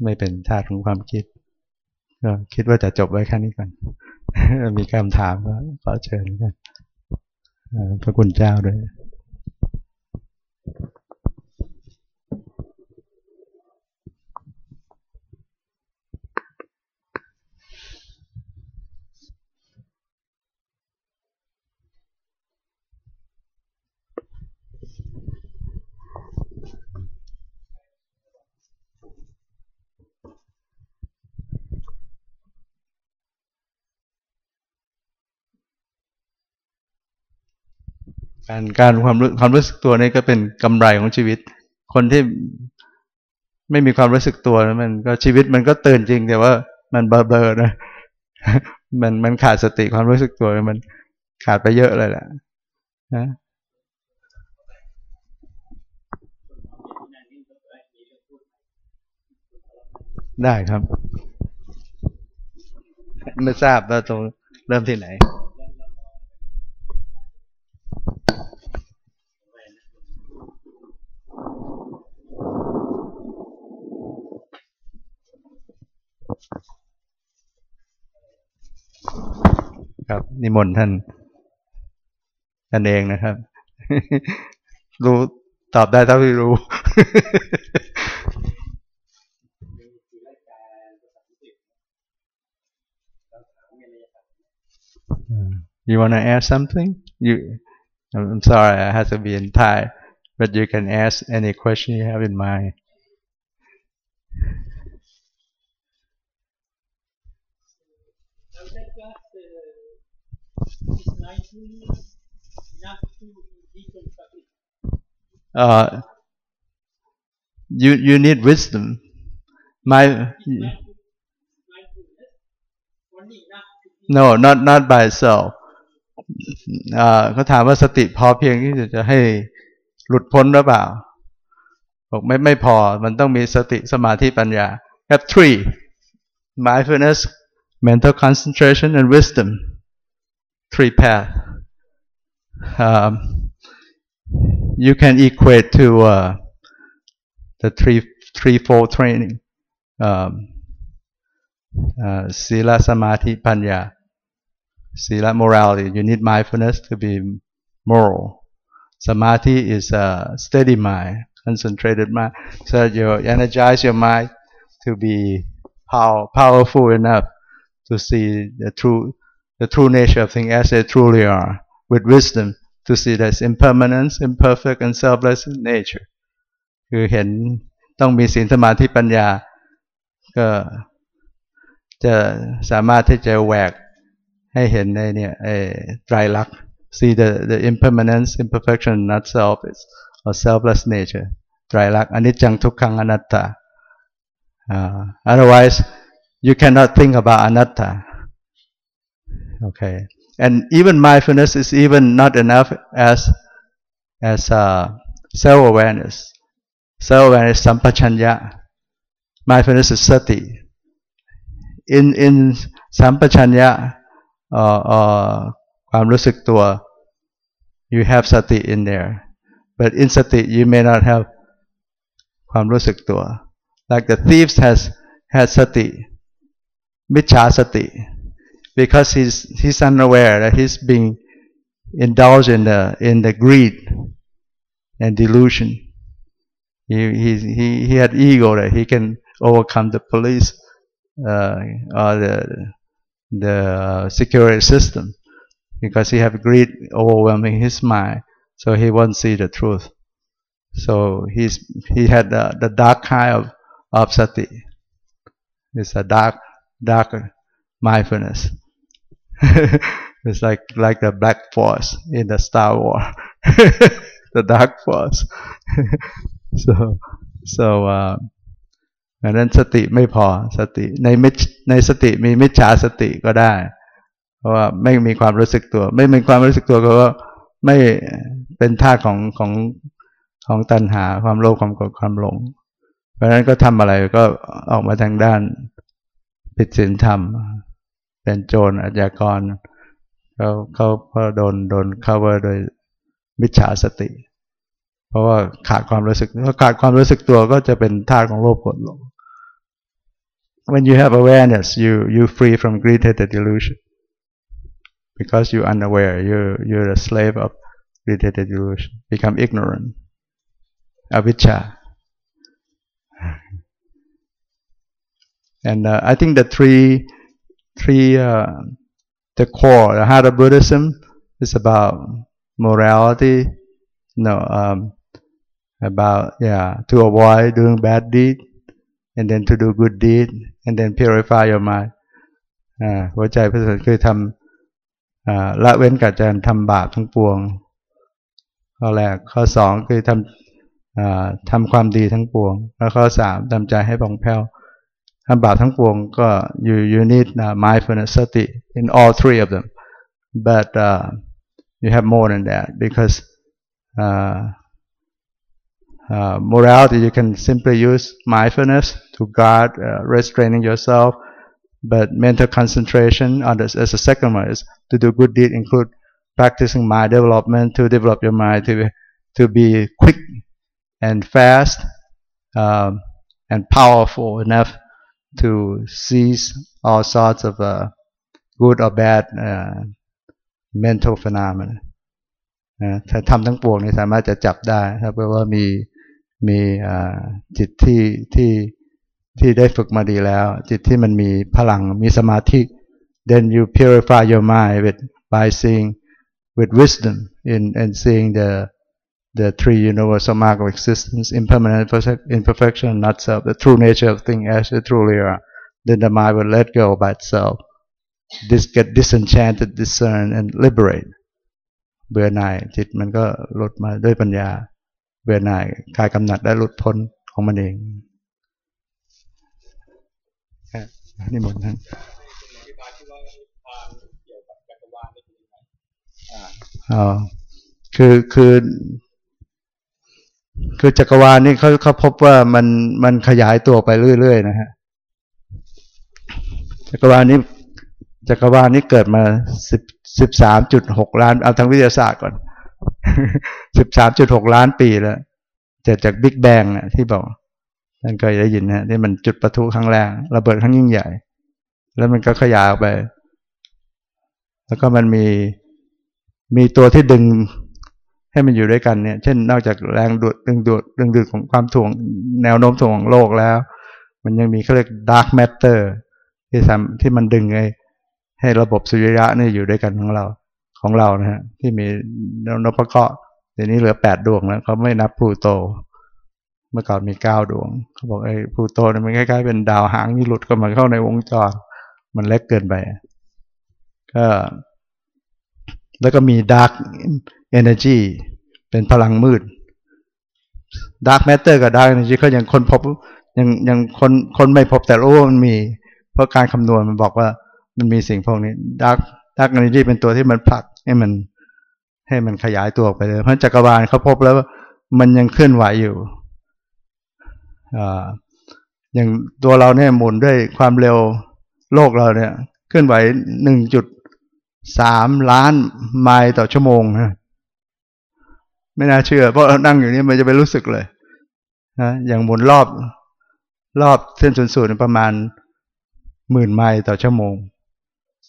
ไม่เป็นธาตุของความคิดก็คิดว่าจะจบไว้แค่นี้ก่อน มีคำถามก็ขอเชิญกันพระคุณเจ้าด้วย การการความรู้ความรู้สึกตัวนี่ก็เป็นกำไรของชีวิต คนที่ไม่มีความรู้สึกตัวมันก็ชีวิตมันก็ตื่นจริง แต่ว่ามันเบอเบอร์นะมันมันขาดสติความรู้สึกตัวมันขาดไปเยอะเลยแหละนะได้ครับ ไม่ทราบว่าตรงเริ่มที่ไหน ครับนิมนต์ท่านกันเองนะครับ รู้ตอบได้เท่าที่รู้ You want to ask something? You, I'm sorry, I have to be in Thai, but you can ask any question you have in mind. Uh, you you need wisdom. My no, not not by itself. เขาถามว่าสติพอเพียงที่จะให้หลุดพ้นหรือเปล่าบอกไม่ไม่พอมันต้องมีสติสมาธิปัญญา have three mindfulness mental concentration and wisdom three path um, you can equate to uh, the three three four training um, uh, sila samadhi panya Sila morality, you need mindfulness to be moral. Samadhi is a steady mind, concentrated mind. So you energize your mind to be power, powerful enough to see the true, the true nature of things as they truly are, with wisdom to see there's impermanence, imperfect and selfless in nature. คือเห็นต้องมีศีลสมาธิปัญญาก็จะสามารถที่จะแหวกให้เห็นในเนี่ยไตรลักษณ์ see the the impermanence imperfection not self is or selfless nature ไตรลักษณ์อนิจจังทุกขังอนัตตา uh, otherwise you cannot think about anatta okay and even mindfulness is even not enough as as uh, self awareness self awareness sampachanya mindfulness is sati in in sampachanya uh, uh, ความรู้สึกตัว you have sati in there but in sati you may not have ความรู้สึกตัว like the thieves has has sati micha sati because he's he's unaware that he's being indulged in the in the greed and delusion he he he, he had ego that he can overcome the police uh, or the the security system because he have greed overwhelming his mind, so he won't see the truth. So he's he had the, the dark kind of, of sati. It's a dark dark mindfulness. It's like like the black force in the Star Wars, the dark force. so so uh, ดังนั้นสติไม่พอสติในมิในสติมีมิจฉาสติก็ได้ เพราะว่าไม่มีความรู้สึกตัว ไม่มีความรู้สึกตัวก็ไม่เป็นท่าของของของตัณหาความโลภความโกรธความหลง เพราะฉะนั้นก็ทำอะไรก็ออกมาทางด้านผิดศีลธรรม เป็นโจรอาญากรเขาเขาพโดนโดน cover โดยมิจฉาสติ เพราะว่าขาดความรู้สึกถ้าขาดความรู้สึกตัวก็จะเป็นท่าของโลภกรธหลง when you have awareness you you free from greed and delusion because you unaware you you're a slave of greed and delusion become ignorant avijja and uh, I think the three three uh, the core the heart of Buddhism is about morality no um, about yeah to avoid doing bad deed and then to do good deed and then purify your mind หัวใจพระสันคือทำละเว้นกัจารทำบาปทั้งปวงข้อแรกข้อสองคือทำทำความดีทั้งปวง แล้วข้อสามทำใจให้บองแผ้ว บาปทั้งปวงก็ you you need uh, mindfulness sati in all three of them but uh, you have more than that because uh, uh, morality, you can simply use mindfulness to guard, uh, restraining yourself. But mental concentration on this, as a second one is to do good deed include practicing mind development to develop your mind to to be quick and fast um, and powerful enough to seize all sorts of uh, good or bad uh, mental phenomena ถ้าทำทั้งปวงนี่สามารถจะจับได้ถ้าแปลว่ามีมีจิตที่ที่ที่ได้ฝึกมาดีแล้ว จิตที่มันมีพลังมีสมาธิ then you purify your mind with by seeing with wisdom in and seeing the the three universal mark of existence impermanent imperfection not self the true nature of thing as it truly are then the mind will let go by itself this get disenchanted discern and liberate เบื่อหน่ายจิตมันก็ลดมาด้วยปัญญา เบื่อหน่ายคลายกำหนัดและหลุดพ้นของมันเองนี่หมดนั้นอ๋อคือคือ คือจักรวาลนี่เขาเขาพบว่ามันมันขยายตัวไปเรื่อยๆนะฮะจักรวาลนี้จักรวาลนี้เกิดมาสิบสิบสามจุดหกล้านเอาทางวิทยาศาสตร์ก่อนสิบสามจุดหกล้านปีแล้วเกิดจากบิ๊กแบงที่บอกท่านเคยได้ยินนะที่มันจุดปะทุครั้งแรกระเบิดครั้งยิ่งใหญ่ แล้วมันก็ขยายออกไป แล้วก็มันมีมีตัวที่ดึง ให้มันอยู่ด้วยกันเนี่ย เช่น นอกจากแรงดูดดึงดูดดึงดูดของความถ่วงแนวโน้มถ่วงของโลกแล้ว มันยังมีเขาเรียก dark matter ที่ทำที่มันดึงไงให้ระบบสุริยะนี่อยู่ด้วยกันของเราของเรานะฮะที่มีนพเคราะห์เดี๋ยวนี้เหลือแปดดวงแล้วเขาไม่นับพลูโต เมื่อก่อนมีเก้าดวงเขาบอกไอ้พลูโตเนี่ยมันคล้ายๆเป็นดาวหางที่หลุดเข้ามาเข้าในวงจร มันเล็กเกินไป ก็ แล้วก็มี dark energy เป็นพลังมืด dark matter กับ dark energy เขายังค้นพบยังยังค้นค้นไม่พบแต่รู้ว่ามันมี เพราะการคำนวณมันบอกว่ามันมีสิ่งพวกนี้ dark dark energy เป็นตัวที่มันผลักให้มันให้มันขยายตัวออกไปเลยเพราะจักรวาลเขาพบแล้วว่ามันยังเคลื่อนไหวอยู่อ่าอย่างตัวเราเนี่ยหมุนด้วยความเร็วโลกเราเนี่ย เคลื่อนไหวหนึ่งจุด สามล้านไมล์ต่อชั่วโมงนะไม่น่าเชื่อ เพราะนั่งอยู่นี่มันจะไปรู้สึกเลยนะอย่างหมุนรอบรอบเส้นศูนย์สูตรประมาณหมื่นไมล์ต่อชั่วโมง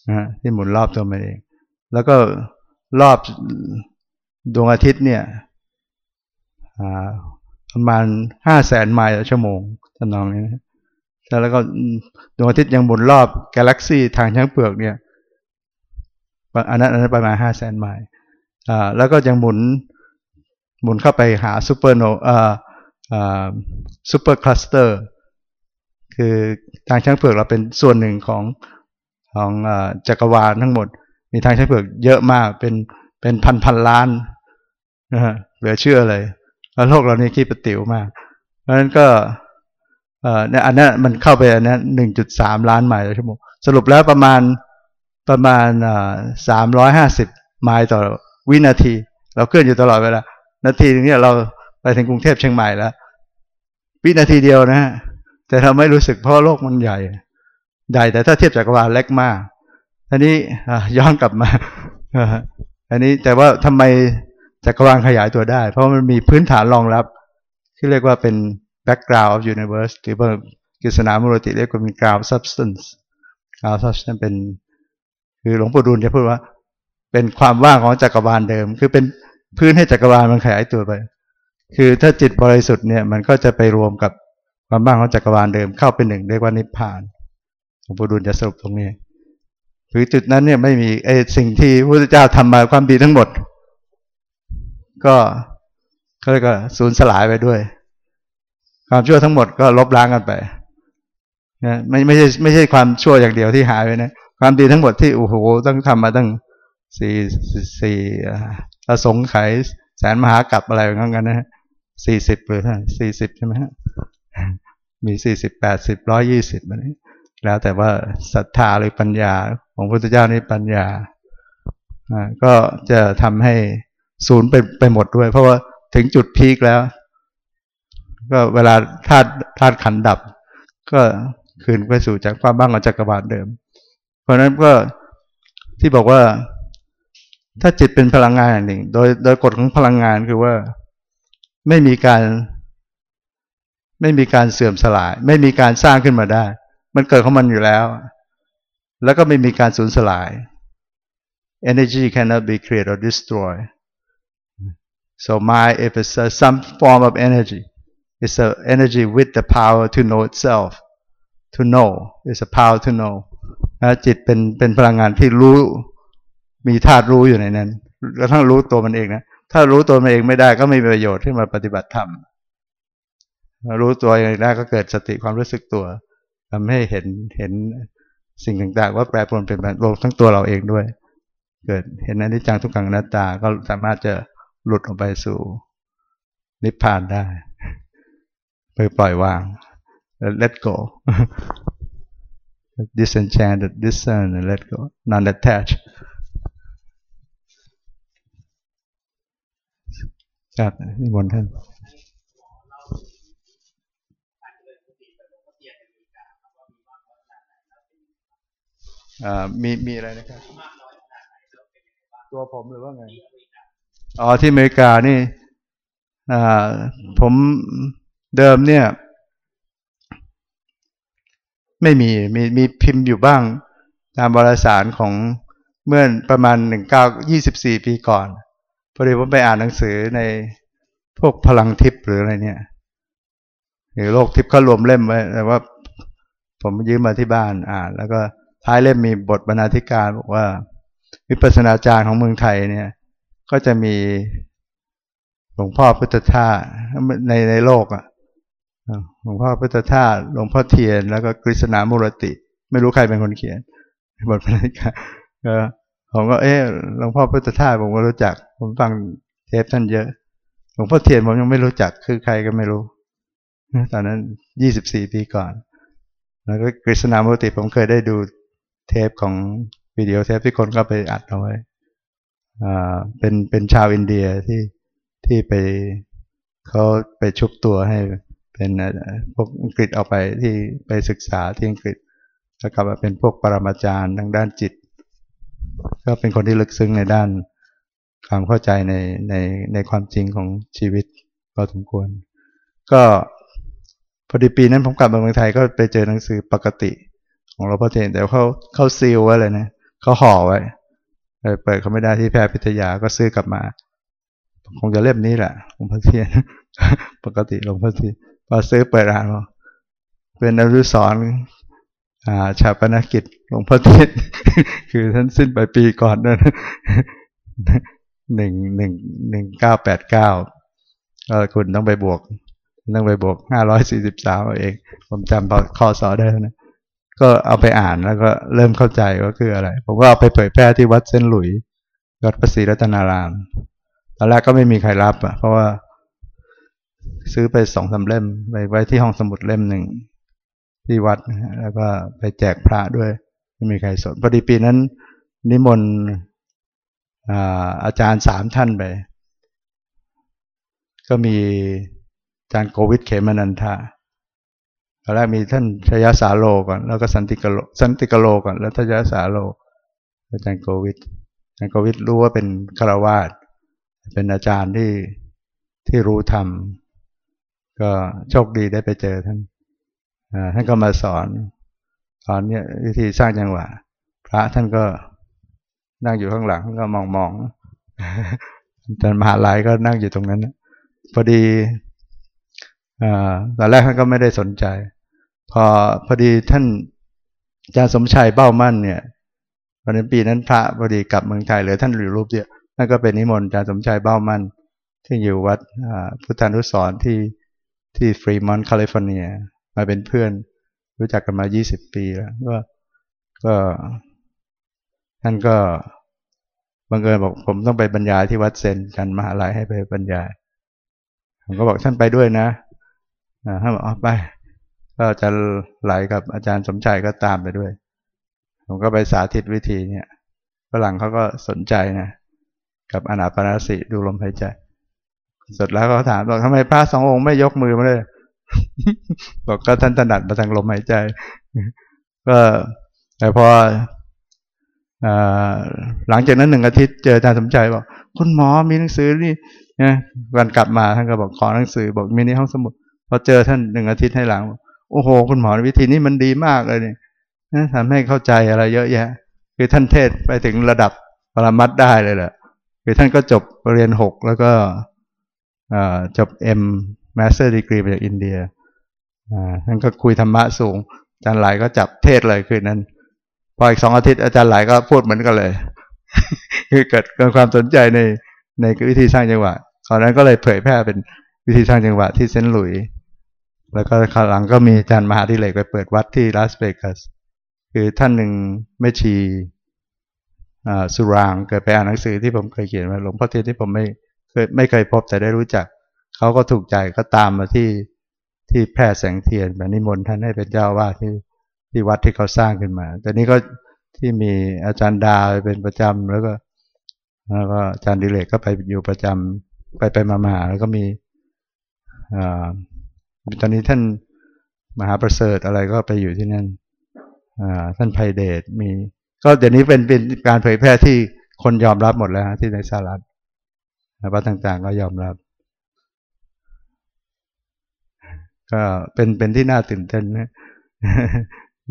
นะที่หมุนรอบตัวมันเอง แล้วก็รอบดวงอาทิตย์เนี่ยประมาณห้าแสนไมล์ต่อชั่วโมงทำนองนี้นะแล้วก็ดวงอาทิตย์ยังหมุนรอบกาแล็กซีทางช้างเปลือกเนี่ย อันนั้นอันนั้นประมาณห้าแสนไมล์อ่าแล้วก็ยังหมุนหมุนเข้าไปหา superno อ่าอ่า supercluster คือทางช้างเผือกเราเป็นส่วนหนึ่งของของจักรวาลทั้งหมด มีทางช้างเผือกเยอะมากเป็นเป็นพันพันล้านนะฮะเหลือเชื่อเลยแล้วโลกเรานี่ขี้ปะติ๋วมาก เพราะฉะนั้นก็เอ่อเนี่ยอันนั้นมันเข้าไปอันนั้นหนึ่งจุดสามล้านไมล์ต่อชั่วโมงสรุปแล้วประมาณ ประมาณสามร้อยห้าสิบไมล์ต่อวินาที เราเคลื่อนอยู่ตลอดเวลา นาทีนึงเนี่ยเราไปถึงกรุงเทพเชียงใหม่แล้ว วินาทีเดียวนะฮะแต่เราไม่รู้สึกเพราะโลกมันใหญ่ ใหญ่แต่ถ้าเทียบจักรวาลเล็กมากอันนี้ย้อนกลับมาอันนี้แต่ว่าทำไมจักรวาลขยายตัวได้ เพราะมันมีพื้นฐานรองรับ ที่เรียกว่าเป็น background of universe หรือว่ากฤษณามุรติเรียกว่าเป็น ground substance ground substance เป็น คือหลวงปู่ดูลจะพูดว่า เป็นความว่างของจักรวาลเดิม คือเป็นพื้นให้จักรวาลมันขยายตัวไป คือถ้าจิตบริสุทธิ์เนี่ยมันก็จะไปรวมกับความบ้างของจักรวาลเดิมเข้าเป็นหนึ่งเรียกว่านิพพานหลวงปู่ดูลจะสรุปตรงนี้คือจุดนั้นเนี่ยไม่มีไอ้สิ่งที่พระพุทธเจ้าทำมาความดีทั้งหมด ก็เขาเรียกว่าสูญสลายไปด้วย ความชั่วทั้งหมดก็ลบล้างกันไปนะไม่ไม่ใช่ไม่ใช่ความชั่วอย่างเดียวที่หายไปนะ ความดีทั้งหมดที่โอ้โหต้องทำมาตั้งสี่สี่อสงไขยแสนมหากรัปอะไรอย่างนั้นนะสี่สิบหรือสี่สิบใช่ไหมฮะมีสี่สิบแปดสิบร้อยยี่สิบอะไรแล้วแต่ว่าศรัทธาหรือปัญญาของพระพุทธเจ้านี่ปัญญาก็จะทำให้ศูนย์ไปไปหมดด้วย เพราะว่าถึงจุดพีคแล้ว ก็เวลาธาตุธาตุขันดับ ก็คืนไปสู่จากความบ้างของจักรวาลเดิม ราะนั้นก็ที่บอกว่า ถ้าจิตเป็นพลังงานอย่างหนึ่ง โดยโดยกฎของพลังงานคือว่าไม่มีการ ไม่มีการเสื่อมสลาย ไม่มีการสร้างขึ้นมาได้ มันเกิดของมันอยู่แล้ว แล้วก็ไม่มีการสูญสลาย energy cannot be created or destroyed so mind if it's a, some form of energy it's a energy with the power to know itself to know it's a power to know นะจิตเป็นเป็นพลังงานที่รู้ มีธาตุรู้อยู่ในนั้นกระทั่งรู้ตัวมันเองนะถ้ารู้ตัวมันเองไม่ได้ก็ไม่มีประโยชน์ที่มาปฏิบัติธรรมรู้ตัวเองได้ก็เกิดสติความรู้สึกตัวทำให้เห็นเห็นสิ่งต่างๆ ว่าแปรปรวนเป็นแบบรวมทั้งตัวเราเองด้วย เกิดเห็นอนิจจังทุกขังนัตตาก็สามารถจะหลุดออกไปสู่นิพพานได้ ไปปล่อยวาง let go disenchanted discern and let go non attached ครับนิมนต์ท่านมีมีอะไรนะครับ ตัวผมหรือว่าไง อ๋อที่อเมริกานี่ผมเดิมเนี่ย ไม่มีมีมีพิมพ์อยู่บ้างตามบริสารของเมื่อประมาณหนึ่งเก้ายี่สิบสี่ปีก่อนพอดีผมไปอ่านหนังสือในพวกพลังทิพย์หรืออะไรเนี่ยหรือโลกทิพย์เขารวมเล่มไว้แต่ว่า ผมยืมมาที่บ้านอ่านแล้วก็ท้ายเล่มมีบทบรรณาธิการบอกว่า วิปัสสนาจารย์ของเมืองไทยเนี่ย ก็จะมีหลวงพ่อพุทธทาสในในโลกอะ หลวงพ่อพุทธทาสหลวงพ่อเทียน แล้วก็กฤษณามุรติ ไม่รู้ใครเป็นคนเขียนบทบรรณาธิการก็ผมก็เออหลวงพ่อพุทธทาสผมก็รู้จัก ผมฟังเทปท่านเยอะ หลวงพ่อเทียนผมยังไม่รู้จักคือใครก็ไม่รู้ตอนนั้นยี่สิบสี่ปีก่อน แล้วก็กฤษณามุรติผมเคยได้ดูเทปของวิดีโอเทปที่คนก็ไปอัดเอาไว้เป็นเป็นชาวอินเดียที่ที่ไปเขาไปชุบตัวให้ เป็นพวกอังกฤษเอาไปที่ไปศึกษาที่อังกฤษแล้วกลับมาเป็นพวกปรมาจารย์ทางด้านจิต ก็เป็นคนที่ลึกซึ้งในด้านความเข้าใจในในในความจริงของชีวิตพอสมควร ก็พอดีปีนั้นผมกลับมาเมืองไทยก็ไปเจอหนังสือปกติ ของหลวงพ่อเทียนแต่เขาเขาซีลไว้เลยนะเขาห่อไว้เปิดเขาไม่ได้ที่แพทย์พิทยาก็ซื้อกลับมาคงจะเล่มนี้แหละหลวงพ่อเทียนปกติหลวงพ่อเทียน พอซื้อเปิดอ่านเป็นอนุสรอ่าชาปนกิจหลวงพ่อทียนคือท่านสิ้นไปปีก่อนนั่นหนึ่งหนึ่งหนึ่งเก้าแปดเก้าก็คุณต้องไปบวกต้องไปบวกห้าร้อยสี่สิบสามเอง ผมจำพอข้อสอได้นะก็เอาไปอ่านแล้วก็เริ่มเข้าใจว่าคืออะไร ผมก็เอาไปเผยแพร่ที่วัดเส้นหลุยวัดพระศรีรัตนาราม ตอนแรกก็ไม่มีใครรับอะ เพราะว่า ซื้อไปสองสาเล่มไปไว้ที่ห้องสมุดเล่มหนึ่งที่วัดแล้วก็ไปแจกพระด้วย ไม่มีใครสนพอดีปีนั้น นิมนต์อาจารย์สามท่านไป ก็มีอาจารย์โกวิทเขมานันทะตอนแรกมีท่านชยสาโรก่อน แล้วก็สันติกโรสันติกโรก่อนแล้วชยสาโรอาจารย์โกวิทอาจารย์โกวิทรู้ว่าเป็นฆราวาสเป็นอาจารย์ที่ที่รู้ธรรม ก็โชคดีได้ไปเจอท่านท่านก็มาสอนสอนเนี่ยวิธีสร้างจังหวะ พระท่านก็นั่งอยู่ข้างหลังก็มองมองอาจารย์มหาลัยก็นั่งอยู่ตรงนั้นพอดีตอนแรกท่านก็ไม่ได้สนใจ พอพอดีท่านอาจารย์สมชัยเบ้ามั่นเนี่ยวันนั้นปีนั้นพระพอดีกลับเมืองไทยเหลือท่านอยู่รูปเดียวนั่นก็เป็นนิมนต์อาจารย์สมชัยเบ้ามั่นที่อยู่วัดพุทธานุสรที่ ที่ฟรีมอนต์แคลิฟอร์เนีย มาเป็นเพื่อนรู้จักกันมา 20 ปีแล้ว ก็ก็ท่านก็บังเอิญบอกผมต้องไปบรรยายที่วัดเซนกันมหาลัยให้ไปบรรยาย ผมก็บอกท่านไปด้วยนะท่านบอกไป ก็จะไหลกับอาจารย์สมชัยก็ตามไปด้วย ผมก็ไปสาธิตวิธีเนี่ยฝรั่งเขาก็สนใจนะ กับอนาปนาสิดูลมหายใจ สุดแล้วเขาถามบอกทำไมพระสององค์ไม่ยกมือมาเลยบอกก็ท่านถนัดมาทางลมหายใจ ก็แต่พอหลังจากนั้นหนึ่งอาทิตย์เจออาจารย์สมใจบอกคุณหมอมีหนังสือนี่นะวันกลับมาท่านก็บอกขอหนังสือ บอกมีในห้องสมุดพอเจอท่านหนึ่งอาทิตย์ให้หลังโอ้โห คุณหมอวิธีนี้มันดีมากเลยเนี่ยนะทำให้เข้าใจอะไรเยอะแยะ คือท่านเทศน์ไปถึงระดับปรมัตถ์ได้เลยแหละคือท่านก็จบเปรียญหกแล้วก็ จบ M master degree มาจากอินเดียท่านก็คุยธรรมะสูง อาจารย์หลายก็จับเทศน์เลยคืนนั้น พออีกสองอาทิตย์อาจารย์หลายก็พูดเหมือนกันเลย คือเกิดเกิดความสนใจในในวิธีสร้างจังหวะตอนนั้นก็เลยเผยแพร่เป็นวิธีสร้างจังหวะที่เซนต์หลุย แล้วก็คราวหลังก็มีอาจารย์มหาธิเลกไปเปิดวัดที่ลาสเวกัส คือท่านหนึ่งไม่ชีสุรางเกิดไปอ่านหนังสือที่ผมเคยเขียนมาหลวงพ่อเทียนที่ผมไม่ เคยไม่เคยพบแต่ได้รู้จัก เขาก็ถูกใจก็ตามมาที่ที่แพร่แสงเทียนแบบนิมนต์ท่านให้เป็นเจ้าวาดที่ที่วัดที่เขาสร้างขึ้นมา แต่นี้ก็ที่มีอาจารย์ดาเป็นประจำแล้วก็แล้วก็อาจารย์ดิเลกก็ไปอยู่ประจำไปไปมาๆแล้วก็มีอ่าตอนนี้ท่านมหาประเสริฐอะไรก็ไปอยู่ที่นั่นท่านไพเดชมี ก็เดี๋ยวนี้เป็นเป็นการเผยแพร่ที่คนยอมรับหมดแล้วที่ในสหรัฐ วัดต่างๆ ก็ยอมรับ ก็เป็นเป็นที่น่าตื่นเต้นนะ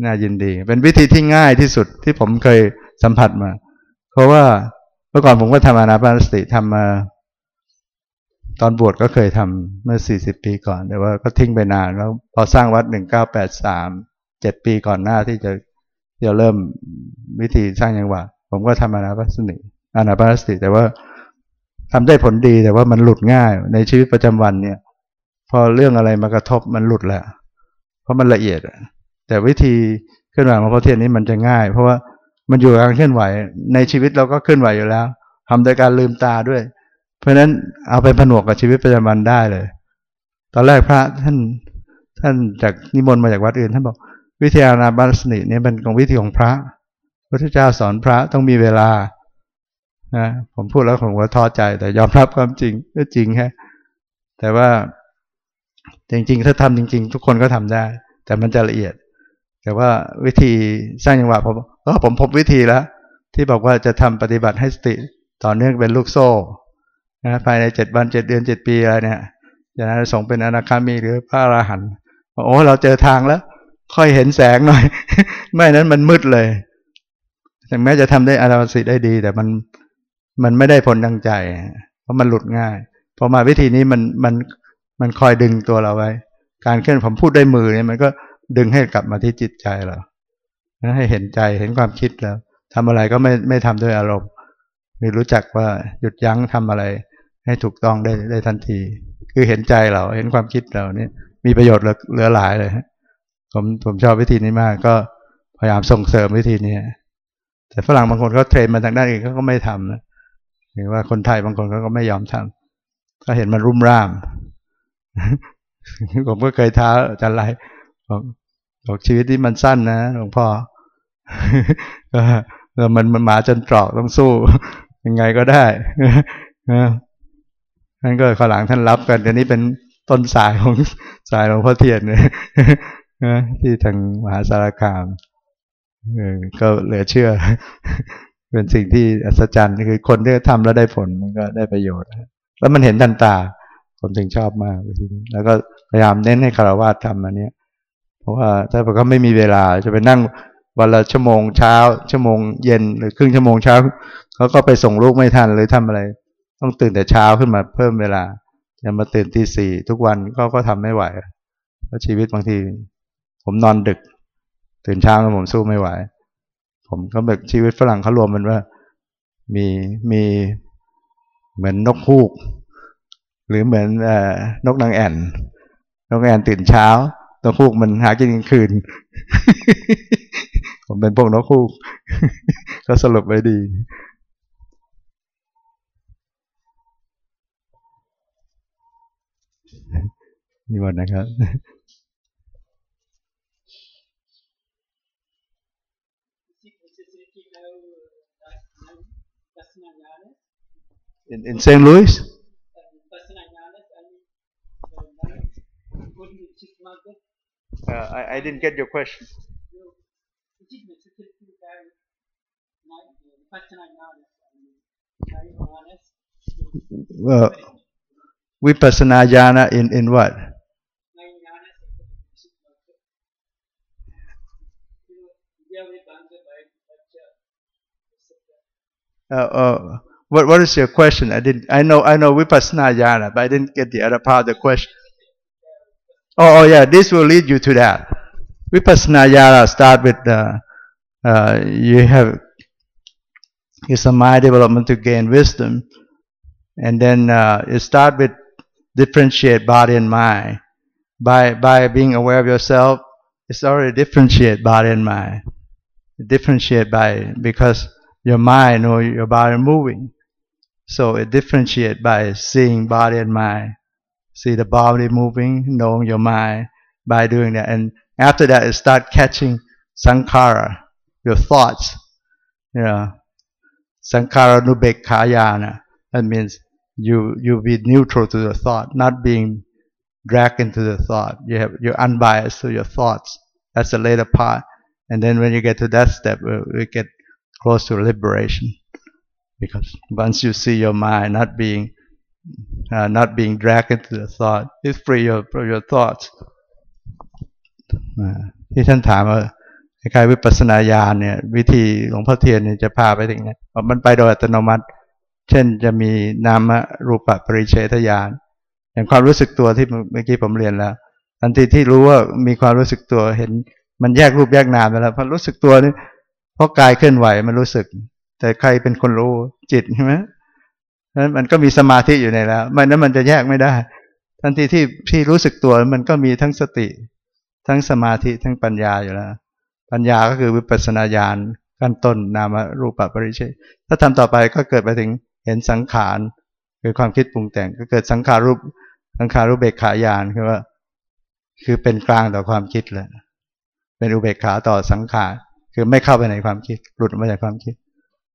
น่ายินดี เป็นวิธีที่ง่ายที่สุดที่ผมเคยสัมผัสมา เพราะว่าเมื่อก่อนผมก็ทำอนาปานสติทำมาตอนบวชก็เคยทำเมื่อสี่สิบปีก่อน แต่ว่าก็ทิ้งไปนาน แล้วพอสร้างวัดหนึ่งเก้าแปดสามเจ็ดปีก่อนหน้าที่จะจะเริ่มวิธีสร้างยังหวะผมก็ทำอนาปานสติอนาปานสติ แต่ว่า ทำได้ผลดีแต่ว่ามันหลุดง่าย ในชีวิตประจำวันเนี่ย พอเรื่องอะไรมากระทบมันหลุดแหละเพราะมันละเอียดแต่วิธีเคลื่อนไหวของพระเทียนนี้มันจะง่าย เพราะว่ามันอยู่การเคลื่อนไหว ในชีวิตเราก็เคลื่อนไหวอยู่แล้วทำโดยการลืมตาด้วย เพราะฉะนั้นเอาไปผนวกกับชีวิตประจำวันได้เลย ตอนแรกพระท่านท่านจากนิมนต์มาจากวัดอื่นท่านบอกวิทยานาบาสนิเนี่ยเป็นของวิธีของพระพระเจ้าสอนพระต้องมีเวลา นะผมพูดแล้วผมว่าท้อใจ แต่ยอมรับความจริงก็จริงแค่แต่ว่าจริงๆ ถ้าทำจริง ๆ ทุกคนก็ทำได้ แต่มันจะละเอียด แต่ว่าวิธีสร้างจังหวะผมก็ผมพบวิธีแล้ว ที่บอกว่าจะทำปฏิบัติให้สติต่อเนื่องเป็นลูกโซ่นะภายในเจ็ดวันเจ็ดเดือนเจ็ดปีอะไรเนี่ยจะนั้นส่งเป็นอนาคามีหรือพระอรหันต์โอ้เราเจอทางแล้ว ค่อยเห็นแสงหน่อย ไม่นั้นมันมืดเลย ถึงแม้จะทำได้อารมสิได้ดี แต่มัน มันไม่ได้ผลดังใจ เพราะมันหลุดง่ายพอมาวิธีนี้มันมันมันคอยดึงตัวเราไว้ การเคลื่อนผมพูดด้วยมือเนี่ยมันก็ดึงให้กลับมาที่จิตใจเราให้เห็นใจเห็นความคิดแล้วทำอะไรก็ไม่ไม่ทำด้วยอารมณ์มีรู้จักว่าหยุดยั้งทำอะไร ให้ถูกต้องได้ได้ทันที คือเห็นใจเราเห็นความคิดเราเนี่ยมีประโยชน์เหลือหลายเลยผมผมชอบวิธีนี้มาก ก็พยายามส่งเสริมวิธีนี้แต่ฝรั่งบางคนเขาเทรนมาทางด้านอื่นเขาก็ไม่ทำนะ หรือว่าคนไทยบางคนเขาก็ไม่ยอมทำก็เห็นมันรุ่มร่าม ผมก็เคยท้าอาจารย์ไรบอกบอกชีวิตที่มันสั้นนะหลวงพ่อก็มันมันหมาจนตรอกต้องสู้ ยังไงก็ได้ท่านก็ขอหลังท่านรับกันอันนี้เป็นต้นสายของสายหลวงพ่อเทียนเนี่ยที่ทางมหาสารคามก็เหลือเชื่อ เป็นสิ่งที่อัศจรรย์คือคนที่ทำแล้วได้ผลมันก็ได้ประโยชน์ แล้วมันเห็นทันตา ผมถึงชอบมากทีนี้แล้วก็พยายามเน้นให้คารวะทำอันนี้เพราะว่าถ้าเขาไม่มีเวลาจะไปนั่งวันละชั่วโมงเช้า ชั่วโมงเย็นหรือครึ่งชั่วโมงเช้าเขาก็ไปส่งลูกไม่ทันเลยทำอะไร ต้องตื่นแต่เช้าขึ้นมาเพิ่มเวลาจะมาตื่นที่สี่ทุกวันก็ก็ทำไม่ไหวเพราะชีวิตบางที ผมนอนดึก ตื่นเช้าแล้วผมสู้ไม่ไหว ผมก็แบบชีวิตฝรั่งเขารวมมันว่า มีมีเหมือนนกฮูก หรือเหมือนนกนางแอ่น นกแอ่นตื่นเช้านกฮูกมันหากินกลางคืน ผมเป็นพวกนกฮูก ก็สรุปไว้ดีนิวันนะครับ In, in St. Louis? Uh, I, I didn't get your question. Well, vipassana jhana in, in what? Uh, uh, what what is your question? I didn't. I know I know vipassana jhana, but I didn't get the other part of the question. Oh, oh yeah, this will lead you to that. Vipassana jhana start with uh, uh, you have it's a mind development to gain wisdom, and then uh, it start with differentiate body and mind. By by being aware of yourself, it's already differentiate body and mind. Differentiate by because your mind or your body moving. So it differentiates by seeing body and mind. See the body moving, knowing your mind by doing that. And after that, it start catching sankhara, your thoughts. You know, sankhara. That means you you be neutral to the thought, not being dragged into the thought. You have you're unbiased to your thoughts. That's the later part. And then when you get to that step, we, we get close to liberation because once you see your mind not being uh, not being dragged into the thought it's free of your thoughts ที่ท่านถามว่าคล้ายวิปัสสนาญาณเนี่ยวิธีหลวงพ่อเทียนเนี่ยจะพาไปถึงเนี่ยมันไปโดยอัตโนมัติ เช่นจะมีนามรูปปริเฉทญาณอย่างความรู้สึกตัวที่เมื่อกี้ผมเรียนแล้วทันทีที่รู้ว่ามีความรู้สึกตัวเห็น มันแยกรูปแยกนามไปแล้วพอรู้สึกตัวนี่เพราะกายเคลื่อนไหวมันรู้สึก แต่ใครเป็นคนรู้จิตใช่ไหมนั้นมันก็มีสมาธิอยู่ในแล้วมันนั้นมันจะแยกไม่ได้ ทันทีที่ที่รู้สึกตัวมันก็มีทั้งสติ ทั้งสมาธิทั้งปัญญาอยู่แล้ว ปัญญาก็คือวิปัสสนาญาณขั้นต้นนามรูปปริเชยถ้าทำต่อไปก็เกิดไปถึงเห็นสังขารคือความคิดปรุงแต่งก็เกิดสังขารูปสังขารูปเบกขาญาณคือว่า คือเป็นกลางต่อความคิดเลยเป็นอุเบกขาต่อสังขารคือไม่เข้าไปในความคิด หลุดมาจากความคิด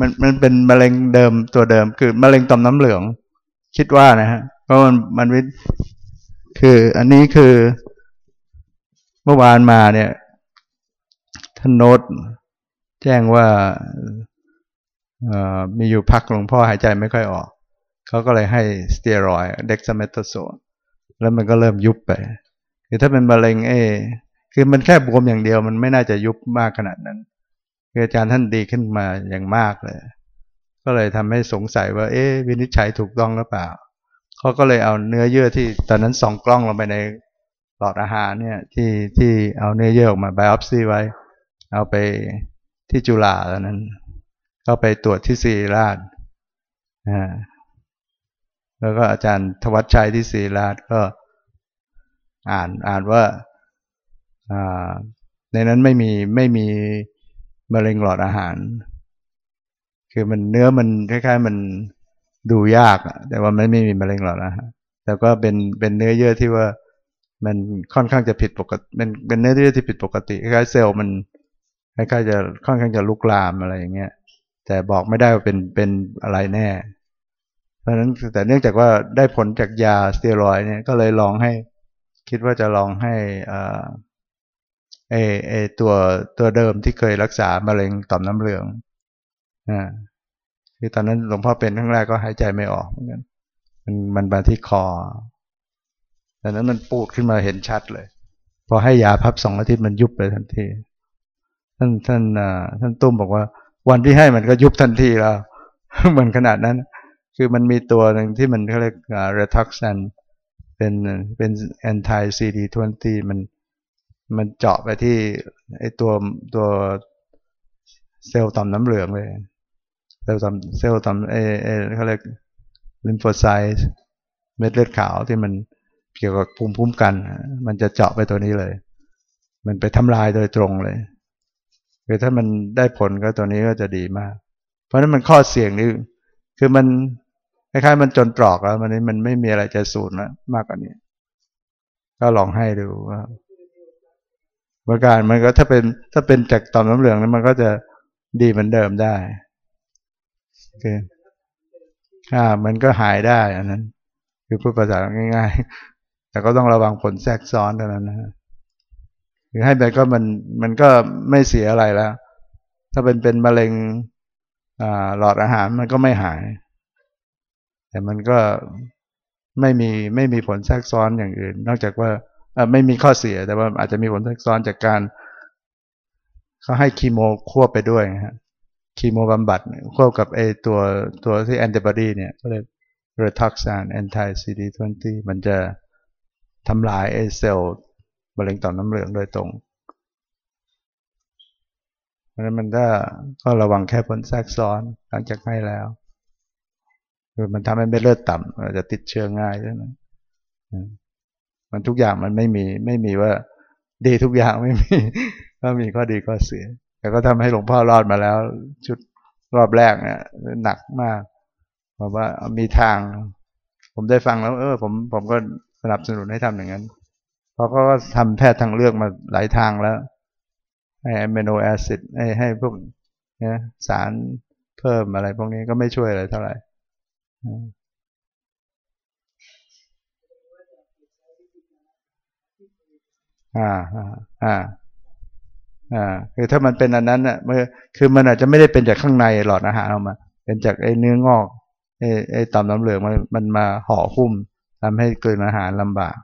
มันมันเป็นมะเร็งเดิมตัวเดิม คือมะเร็งต่อมน้ำเหลือง คิดว่านะฮะเพราะมันมันวิคืออันนี้คือเมื่อวานมาเนี่ยท่านโน้ตแจ้งว่ามีอยู่พักหลวงพ่อหายใจไม่ค่อยออก เขาก็เลยให้สเตียรอยเด็กซาเมตโซนแล้วมันก็เริ่มยุบไป คือถ้าเป็นมะเร็งเอคือมันแค่บวมอย่างเดียวมันไม่น่าจะยุบมากขนาดนั้น คืออาจารย์ท่านดีขึ้นมาอย่างมากเลย ก็เลยทำให้สงสัยว่า เอ๊วินิจฉัยถูกต้องหรือเปล่าเขาก็เลยเอาเนื้อเยื่อที่ตอนนั้นส่องกล้องลงไปในหลอดอาหารเนี่ยที่ที่เอาเนื้อเยื่อออกมาไบออปซีไว้ เอาไปที่จุฬาตอนนั้น ก็ไปตรวจที่ศิริราชอ่าแล้วก็อาจารย์ทวัชชัยที่ศิริราชก็อ่านอ่านว่าในนั้นไม่มีไม่มี มะเร็งหลอดอาหาร คือมันเนื้อมันคล้ายๆ มันดูยาก แต่ว่ามันไม่มีมะเร็งหลอดอาหารแต่ก็เป็นเป็นเนื้อเยื่อที่ว่ามันค่อนข้างจะผิดปกติเป็นเป็นเนื้อเยื่อที่ผิดปกติคล้ายๆเซลล์มันคล้ายๆจะค่อนข้างจะลุกลามอะไรอย่างเงี้ย แต่บอกไม่ได้ว่าเป็นเป็นอะไรแน่ เพราะฉะนั้นแต่เนื่องจากว่าได้ผลจากยาสเตียรอยเนี่ยก็เลยลองให้คิดว่าจะลองให้อ่า ไอไอตัวตัวเดิมที่เคยรักษามะเร็งต่อมน้ำเหลืองอ่าคือตอนนั้นหลวงพ่อเป็นครั้งแรกก็หายใจไม่ออกเหมือนกันมันมันมาที่คอแต่นั้นมันปูดขึ้นมาเห็นชัดเลย พอให้ยาพับสองอาทิตย์มันยุบไปทันที ท่านท่านท่านตุ้มบอกว่า วันที่ให้มันก็ยุบทันทีแล้วเหมือนขนาดนั้น คือมันมีตัวหนึ่งที่มันเขาเรียก Rituxan เป็นเป็น anti CD20 มัน มันเจาะไปที่ไอ้ตัวตัวเซลล์ต่อมน้ำเหลืองเลย เซลล์ต่อมเซลล์ต่อมเอเอเขาเรียก lymphocyte เม็ดเลือดขาวที่มันเกี่ยวกับภูมิคุ้มกัน มันจะเจาะไปตัวนี้เลย มันไปทำลายโดยตรงเลยคือถ้ามันได้ผลก็ตัวนี้ก็จะดีมาก เพราะนั้นมันข้อเสี่ยงนี่คือมันคล้ายๆมันจนตรอกแล้วมันนี่มันไม่มีอะไรจะสูญมากกว่านี้ ก็ลองให้ดูว่า เมื่อการมันก็ถ้าเป็นถ้าเป็นจากต่อมน้ำเหลืองนั้นมันก็จะดีเหมือนเดิมได้คืออ่ามันก็หายได้อันนั้น คือพูดภาษาง่าย ๆ แต่ก็ต้องระวังผลแทรกซ้อนเท่านั้นนะคือให้ไปก็มันมันก็ไม่เสียอะไรแล้ว ถ้าเป็นเป็นมะเร็งหลอดอาหารมันก็ไม่หาย แต่มันก็ไม่มีไม่มีผลแทรกซ้อนอย่างอื่น นอกจากว่า ไม่มีข้อเสียแต่ว่าอาจจะมีผลแทรกซ้อนจากการเขาให้คีโมควบไปด้วยฮะคีโมบำบัดควบกับไอตัวตัวที่แอนติบอดีเนี่ยก็เลยเรทักซานแอนตี้ซีดีทเวนมันจะทำลายไอเซลล์มะเร็งต่อมน้ำเหลืองโดยตรงเพราะนั้นมันก็ก็ระวังแค่ผลแทรกซ้อนหลังจากให้แล้วคือมันทำให้เม็ดเลือดต่ำอาจจะติดเชื้อง่ายด้วยนะ มันทุกอย่างมันไม่มีไม่มีว่า ดีทุกอย่างไม่มีก็มีข้อดีข้อเสีย แต่ก็ทำให้หลวงพ่อรอดมาแล้ว ชุดรอบแรกเนี่ยหนักมากเพราะว่ามีทาง ผมได้ฟังแล้ว เออ ผมผมก็สนับสนุนให้ทำอย่างนั้นเพราะเขาก็ทำแพทย์ทางเลือกมาหลายทางแล้วให้อะมิโนแอซิดให้ให้พวกเนี่ยสารเพิ่มอะไรพวกนี้ก็ไม่ช่วยอะไรเท่าไหร่ อ่าอ่าอ่าคือถ้ามันเป็นอันนั้นอะมันคือมันอาจจะไม่ได้เป็นจากข้างในหลอดอาหารออกมา เป็นจากไอ้เนื้องอกไอ้ไอ้ต่อมน้ำเหลืองมันมันมาห่อหุ้มทำให้เกินอาหารลำบาก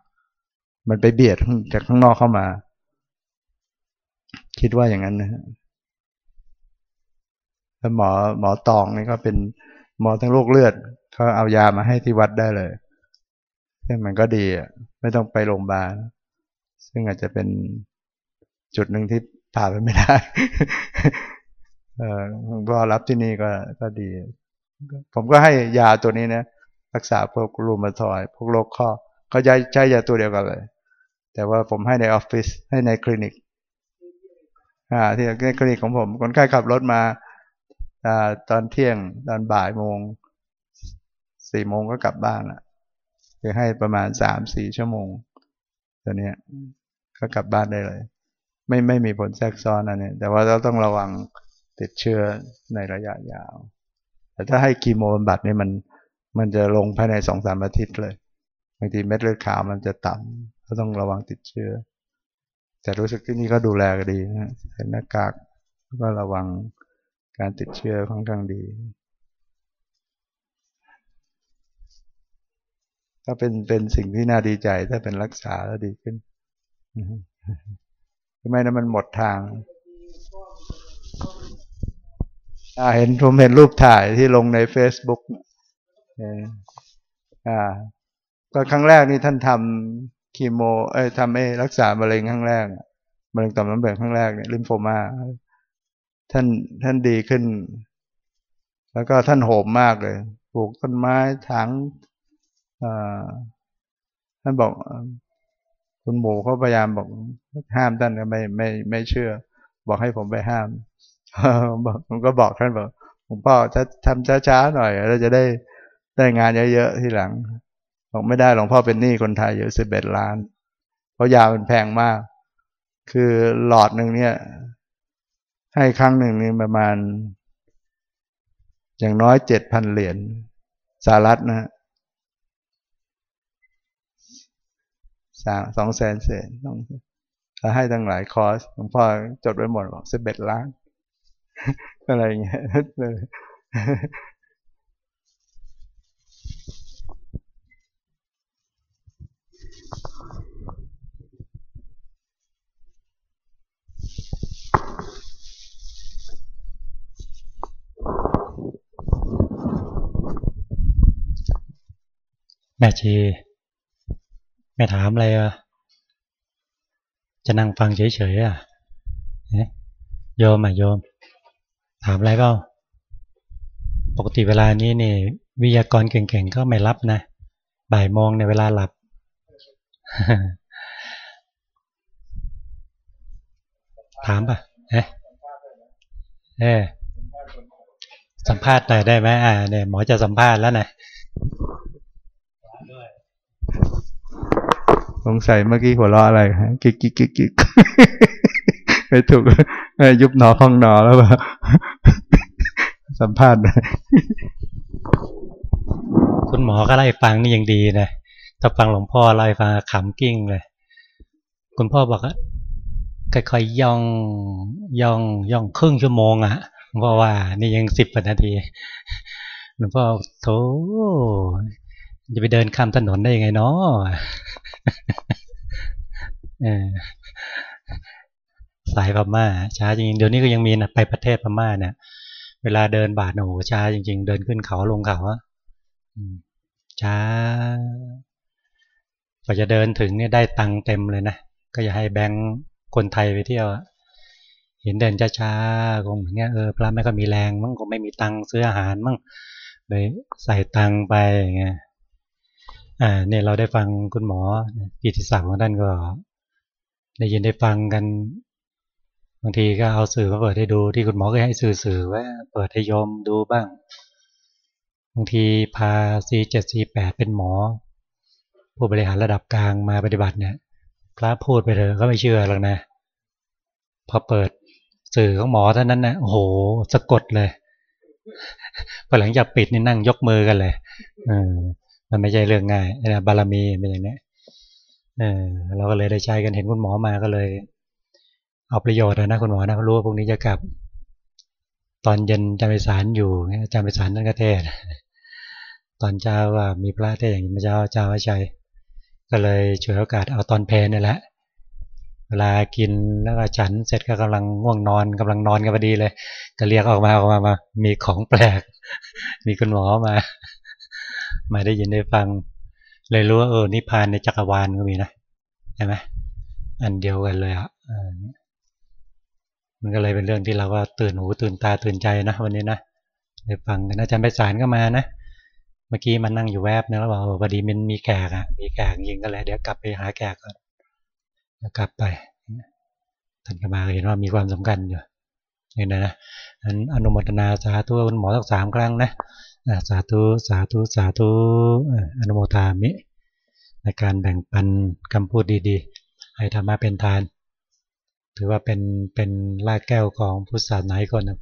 มันไปเบียดจากข้างนอกเข้ามา คิดว่าอย่างนั้นนะแล้วหมอหมอตองนี่ก็เป็นหมอทั้งโรคเลือดเขาเอายามาให้ที่วัดได้เลยซึ่งมันก็ดีอะไม่ต้องไปโรงพยาบาล ซึ่งอาจจะเป็นจุดหนึ่งที่ผ่านไปไม่ได้เออก็รับที่นี่ก็ก็ดี ผมก็ให้ยาตัวนี้นะรักษาพวกรูมาทอย พวกโรคข้อเขาใช้ใช้ยาตัวเดียวกันเลย แต่ว่าผมให้ในออฟฟิศให้ในคลินิกอ่าที่ในคลินิกของผม คนไข้ขับรถมาอ่าตอนเที่ยงตอนบ่ายโมงสี่โมงก็กลับบ้านละคือให้ประมาณสามสี่ชั่วโมงตัวเนี้ย ก็กลับบ้านได้เลย ไม่ไม่มีผลแทรกซ้อนอันนี้แต่ว่าเราต้องระวังติดเชื้อในระยะยาว แต่ถ้าให้คีโมบำบัดนี่มันมันจะลงภายในสองสามอาทิตย์เลยบางทีเม็ดเลือดขาวมันจะต่ำก็ต้องระวังติดเชื้อ แต่รู้สึกที่นี่ก็ดูแลก็ดีนะใส่หน้ากากก็ระวังการติดเชื้อค่อนข้างดีก็เป็นเป็นสิ่งที่น่าดีใจถ้าเป็นรักษาแล้วดีขึ้น ทำไมนะมันหมดทางเห็นผมเห็นรูปถ่ายที่ลงใน Facebook อ่าก็ครั้งแรกนี่ท่านทำคีโม เอ้ยทำไอ้รักษามะเร็งครั้งแรกมะเร็งต่อมน้ำเหลืองครั้งแรกเนี่ยลิมโฟมา ท่านท่านดีขึ้น แล้วก็ท่านโหมมากเลยปลูกต้นไม้ถังท่านบอก คุณหมูเขาพยายามบอกห้ามท่านก็ไม่ไม่ไม่เชื่อ บอกให้ผมไปห้ามบอกผมก็บอกท่านบอกผมพ่อจะทำช้าๆหน่อยเราจะได้ได้งานเยอะๆที่หลังบอกไม่ได้หลวงพ่อเป็นหนี้คนไทยเยอะสิบเอ็ดล้าน เพราะยามันแพงมาก คือหลอดหนึ่งเนี่ย ให้ครั้งหนึ่งนี่ประมาณ อย่างน้อยเจ็ดพันเหรียญสหรัฐนะ สามสองแสนเศษต้องให้ตั้งหลายคอร์สหลวงพ่อจดไว้หมดบอกสิบเอ็ดล้าน อะไรเงี้ยแม่ชี ไม่ถามอะไรอะจะนั่งฟังเฉยๆอะโยมอะโยม ถามอะไรเปล่าปกติเวลานี้นี่ วิทยากรเก่งๆก็ไม่รับนะบ่ายโมงในเวลาหลับ ถามป่ะเอ๊ะเอ๊สัมภาษณ์หน่อยได้ไหมอ่าเนี่ยหมอจะสัมภาษณ์แล้วนะ สงสัยเมื่อกี้หัวเราะอะไรฮะกิ๊กกิ๊กกิ๊กกิ๊กไปถูกยุบหนอพองหนอแล้วป่ะสัมภาษณ์คุณหมอก็ไล่ฟังนี่ยังดีนะถ้าฟังหลวงพ่อไล่ฟังขำกิ้งเลย คุณพ่อบอกว่าค่อยๆย่องย่องย่องครึ่งชั่วโมงอะเพราะว่านี่ยังสิบนาทีหลวงพ่อโถ จะไปเดินข้ามถนนได้ยังไงเนาะสายพม่าช้าจริงๆเดี๋ยวนี้ก็ยังมีนะไปประเทศพม่าเนี่ยเวลาเดินบาดโอ้ช้าจริง ๆ เดินขึ้นเขาลงเขาอะช้ากว่าจะเดินถึงเนี่ยได้ตังเต็มเลยนะก็อย่าให้แบงค์คนไทยไปเที่ยวเห็นเดินช้าๆคงอย่างเงี้ยเออพระไม่ก็มีแรงมั้งคงไม่มีตังซื้ออาหารมั้งเลยใส่ตังไปอย่างเงี้ย อ่าเนี่ยเราได้ฟังคุณหมอกิติศักดิ์ของท่านก็ ได้ยินได้ฟังกันบางทีก็เอาสื่อมาเปิดให้ดูที่คุณหมอเคยให้สื่อสื่อไว้เปิดให้ยมดูบ้างบางทีพา C7 C8 เป็นหมอ ผู้บริหารระดับกลางมาปฏิบัติเนี่ย พระพูดไปเถอะก็ไม่เชื่อหรอกนะ พอเปิดสื่อของหมอท่านั้นนะโอ้โหสะกดเลยพอหลังจากปิดนี่นั่งยกมือกันเลยเออ มันไม่ใช่เรื่องง่ายนะบารมีเป็นอย่างนี้เออเราก็เลยได้ใช้กันเห็นคุณหมอมาก็เลย เอาประโยชน์นะคุณหมอนะรู้ว่าพวกนี้จะกลับ ตอนเย็นจำไปสารอยู่จำไปสารนั่นก็เทศตอนเช้าว่ามีพระเทศอย่างนี้มาเจ้าเจ้าวิชัยก็เลยช่วยโอกาสเอาตอนเพลนี่แหละเวลากินแล้วก็ฉันเสร็จก็กำลังง่วงนอนกำลังนอนกันพอดีเลย ก็เรียกออกมาออกมามา มีของแปลก มีคุณหมอมา มาได้ยินได้ฟัง เลยรู้ว่าเออนิพพานในจักรวาลก็มีนะใช่ไหมอันเดียวกันเลยอะมันก็เลยเป็นเรื่องที่เราก็ตื่นหูตื่นตาตื่นใจนะวันนี้นะได้ฟังกันอาจารย์ไปสารก็มานะเมื่อกี้มันนั่งอยู่แวบนึงแล้วบอกพอดีมันมีแขกอะมีแขกยิงก็เลยเดี๋ยวกลับไปหาแขกก่อนกลับไปท่านก็มาเห็นว่ามีความสำคัญอยู่นี่นะนะอันอนุโมทนาสาธุคุณหมอสักสามครั้งนะ สาธุสาธุสาธุอนุโมทามิในการแบ่งปันคำพูดดีๆ ให้ธรรมะเป็นทาน ถือว่าเป็นเป็นลากแก้วของพุทธศาสนาคนนะ